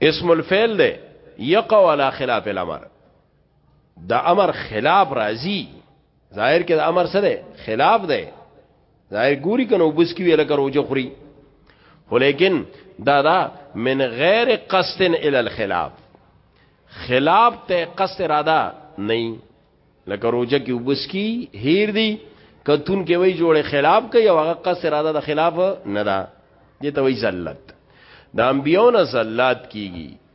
اسم الفعل ده یقع على خلاف الامر دا امر خلاف راځي ظاهر کې د امر سره خلاف دی ظاهر ګوري کنه وبس کی ویل کرو جو خوري ولیکن دا دا من غیر قصد ال الخلاف خلاف ته قصد اراده نه لکه روزه کې وبس کی هیر دی کتون کې وای جوړه خلاف کوي او هغه قصد اراده د خلاف نه ده دې ته وای زلت د انبیو نه زلات کیږي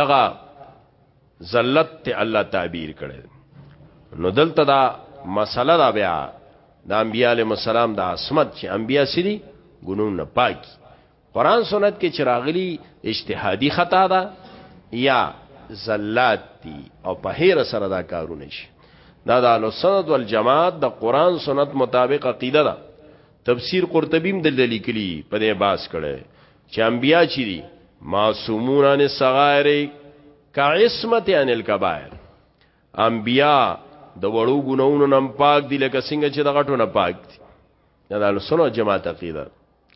دغه ذلت ته الله تعبیر کړي نو دلته دا مسله دا بیا د انبیاء علیهم السلام د عصمت چې انبیاء سری ګنون نه پاکي قران سنت کې چراغلی اجتهادي خطا ده یا زلات دي او په هیر سره دا کارونه شي دا د السنت والجماعت د قران سنت مطابق عقیده ده تفسیر قرطبی هم د لیکلی په دې باس کړي چې انبیا چې دي معصومون عن الصغائر کعصمت عن الكبائر انبیا د وړو ګناونو نم پاک دي لکه څنګه چې د غټو نه پاک دي دا د سنو جماعت عقیده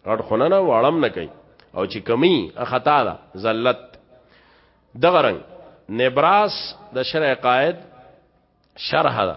غټ خونه نه واړم نه کوي او چې کمی خطا ده ذلت دغه رنګ نبراس د شرع قائد شرح ده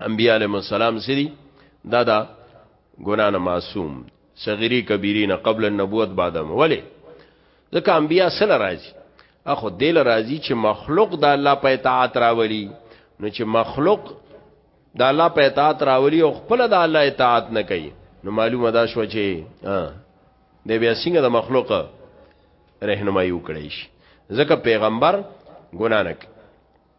انبیاء علیهم السلام سری دا دا ګنا نه معصوم صغیری کبیری نه قبل النبوت بعد هم ولی ځکه انبیاء سره راځي اخو دل راځي چې مخلوق د الله په اطاعت راولي نو چې مخلوق د الله په اطاعت راولي او خپل د الله اطاعت نه کوي نو معلومه دا شو چې د بیا څنګه د مخلوق رهنمایي وکړي شي ځکه پیغمبر ګنا نه کوي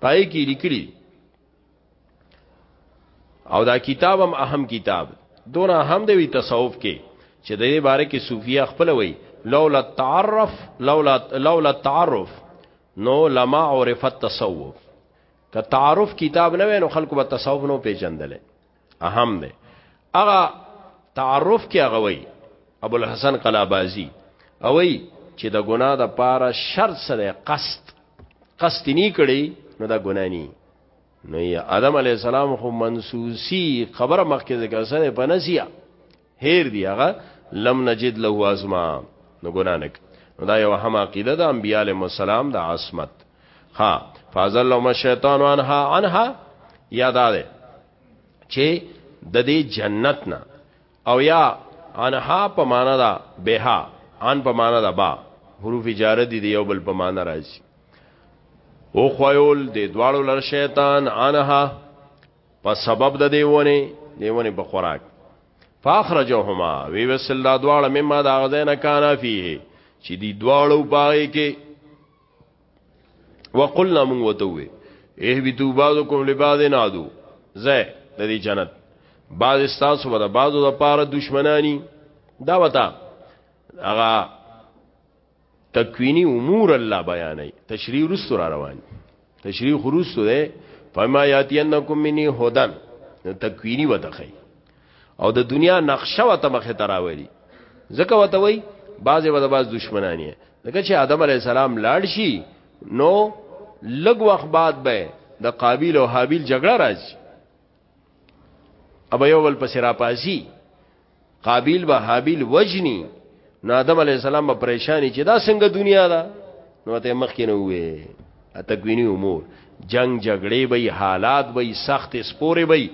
پای کې لیکلي او دا کتاب هم اهم کتاب دون اهم دی وی تصوف کې چې د دې باره کې صوفیا خپل وی لولا التعرف لولا لولا التعرف نو لما عرف التصوف که تعارف کتاب نه وینو خلکو به تصوف نو پیژندل اهم ده هغه تعارف کې هغه وای ابو الحسن قلابازی او وای چې د ګناه د پاره شرط سره قصد قصد نه کړي نو دا ګناه نه نو یا آدم علی السلام خو منسوسی خبره مخکې ذکر سره پنسیا هیر دی هغه لم نجد له ازما نو ګنا نه نو دا یو هم عقیده د انبیاء علیهم السلام د عصمت ها فازل لهم الشیطان عنها عنها یاد ده چې د دې جنت نه او یا عنها په معنا دا بها ان په معنا دا با حروف جاره دي یو بل په معنا راځي او خویول د دواړو لر شیطان عنها په سبب د دیونه دیونه په خوراک فاخرجهما وی وسل دا دواړه مما دا غزنه کانا فيه چې دی دواړو پاره کې وقلنا مون وتوي ايه بتو بعضكم لبعض نادو زه د دې جنت بعض استاسو ولا بعضو د پاره دشمنانی دا وتا هغه تکوینی امور الله بیانای تشریح رسو را روان تشریح خروس ده فما یاتینکم منی هدن تکوینی وتخی او د دنیا نقشه وته مخه تراوري ځکه وته وای بعضه وته بعض دشمنانی دغه چې آدم علی السلام لاړ شي نو لګ وخت بعد به د قابیل او حابیل جګړه راځي ابا یو بل پس را پاسی قابیل به حابیل وجنی نو آدم علی السلام به پریشانی چې دا څنګه دنیا ده نو ته مخ کې نه وې اتګوینی امور جنگ جګړې به حالات به سخت سپورې به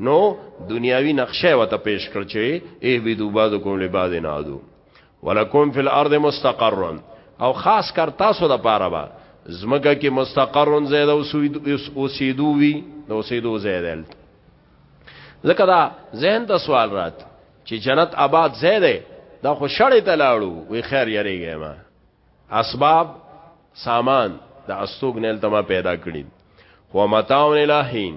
نو دنیاوی نقشه وته پیش کړ چې ای بيدو بازو کوم له باز نه ادو ولکم فی الارض مستقر او خاص کر تاسو د پاره با زمګه کې مستقر زید او اوسیدو وی د اوسیدو زیدل ځکه دا ذهن ته سوال رات چې جنت آباد زیده دا خو شړې ته لاړو وی خیر یریږي ما اسباب سامان د استوګ نیل تما پیدا کړی خو متاون الہین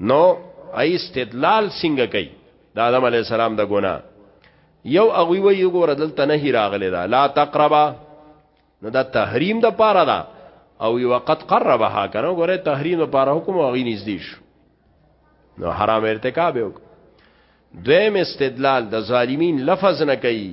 نو ای استدلال څنګه کوي د آدم علی السلام د ګناه یو اغوی وی یو ګور دلته نه راغلی دا لا تقربا نو دا تحریم د پاره دا او یو وقت قربها کنه ګوره تحریم د پاره حکم او غی نږدې شو نو حرام ارتکاب یو دویم استدلال د ظالمین لفظ نه کوي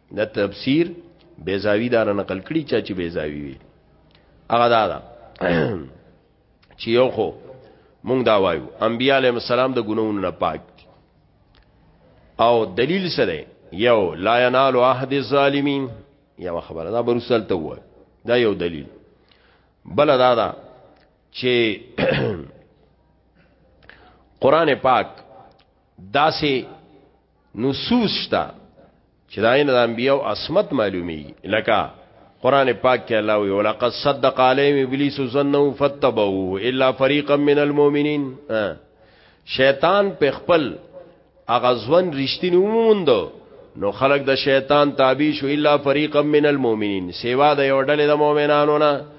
د تفسیر بیزاوی دا نقل کړي چا چې بیزاوی وي هغه دا دا چې یو خو مونږ دا وایو انبیاء علیهم السلام د ګناونو نه پاک دي او دلیل سره یو لا ینال عهد الظالمین یو خبره دا برسل ته وای دا یو دلیل بل دا دا چې قران پاک داسې نصوص شته چې دا نه د انبیو عصمت معلومي لکه قران پاک کې الله وی ولقد صدق عليهم ابلیس ظنه فتبعوه الا فريقا من المؤمنين شیطان په خپل هغه ځوان رښتینی وموند نو خلق د شیطان تابع شو الا فريقا من المؤمنين سیوا د یو ډلې د مؤمنانو نه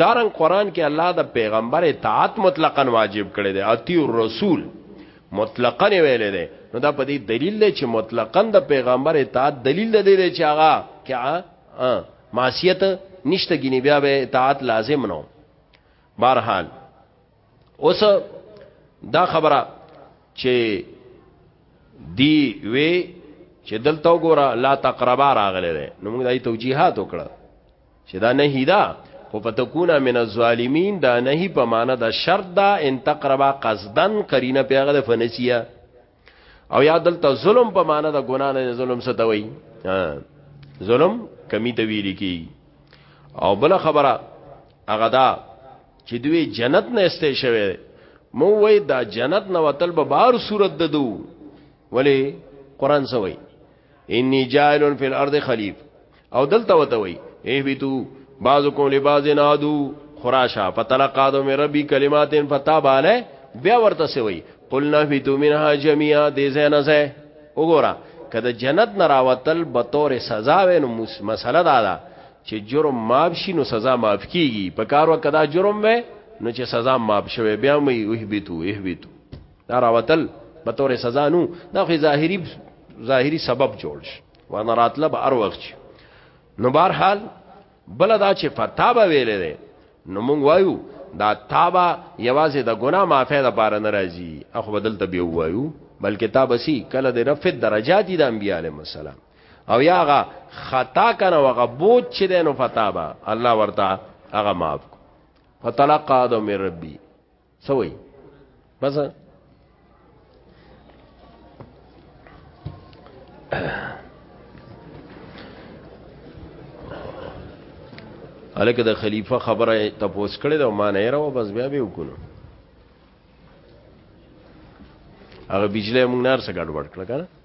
دارن قران کې الله د پیغمبر اطاعت مطلقاً واجب کړی دی اتی الرسول مطلقاً ویل دی نو دا په دې دلیل دی چې مطلقاً د پیغمبر اطاعت دلیل دی دی چې هغه کیا معصیت نشته ګینه بیا به اطاعت لازم نو بهرحال اوس دا خبره چې دی وی چې دلته وګوره لا تقربا راغله نو موږ دای توجیهات وکړه چې دا نه هیدا خو فتكون من الظالمین دا نهی په معنا د شرط دا ان تقربا قصدن قرینه پیغه د فنسیه او یا دلته ظلم په معنا د ګنا نه ظلم څه دوی ظلم کمی ته ویل کی او بل خبره هغه دا چې دوی جنت نه استې شوی مو وای دا جنت نه وتل به بار صورت ددو ولی قران سوی انی جائل فی الارض خلیف او دلته وته وی اهبتو بعضکم لبعض عدو خراشا فتلقادو من ربی کلمات فتاب علی بیا ورته سوی قلنا اهبتو منها جميعا دې زنه زه وګوره کله جنت نه راوتل به تور سزا وینو مسله دا ده چې جرم معاف شي نو سزا معاف کیږي په کار وکدا جرم وې نو چې سزا معاف شوه بیا مې وهبتو وهبتو دا راوتل به تور سزا نو دا خو ظاهري ظاهري سبب جوړ شي ورنه راتله به ار وخت نو بهر حال بل دا چې فتابه ویلې ده نو مونږ وایو دا تابا یوازې د ګناه معافی د پاره ناراضي اخو بدل ته به وایو بلکې تابه سي کله د رفع درجات دي د انبیاء علیهم السلام او یاغه خطا کنه وغه بوج چې دینو فتابا الله ورته هغه معاف فتلقى آدم من ربي څه وایي بس الکه د خلیفہ خبره تپوس کړي دا ما نه راو بس بیا به وکړو هغه بجلی مونږ نار سره ګډوډ کړ کنه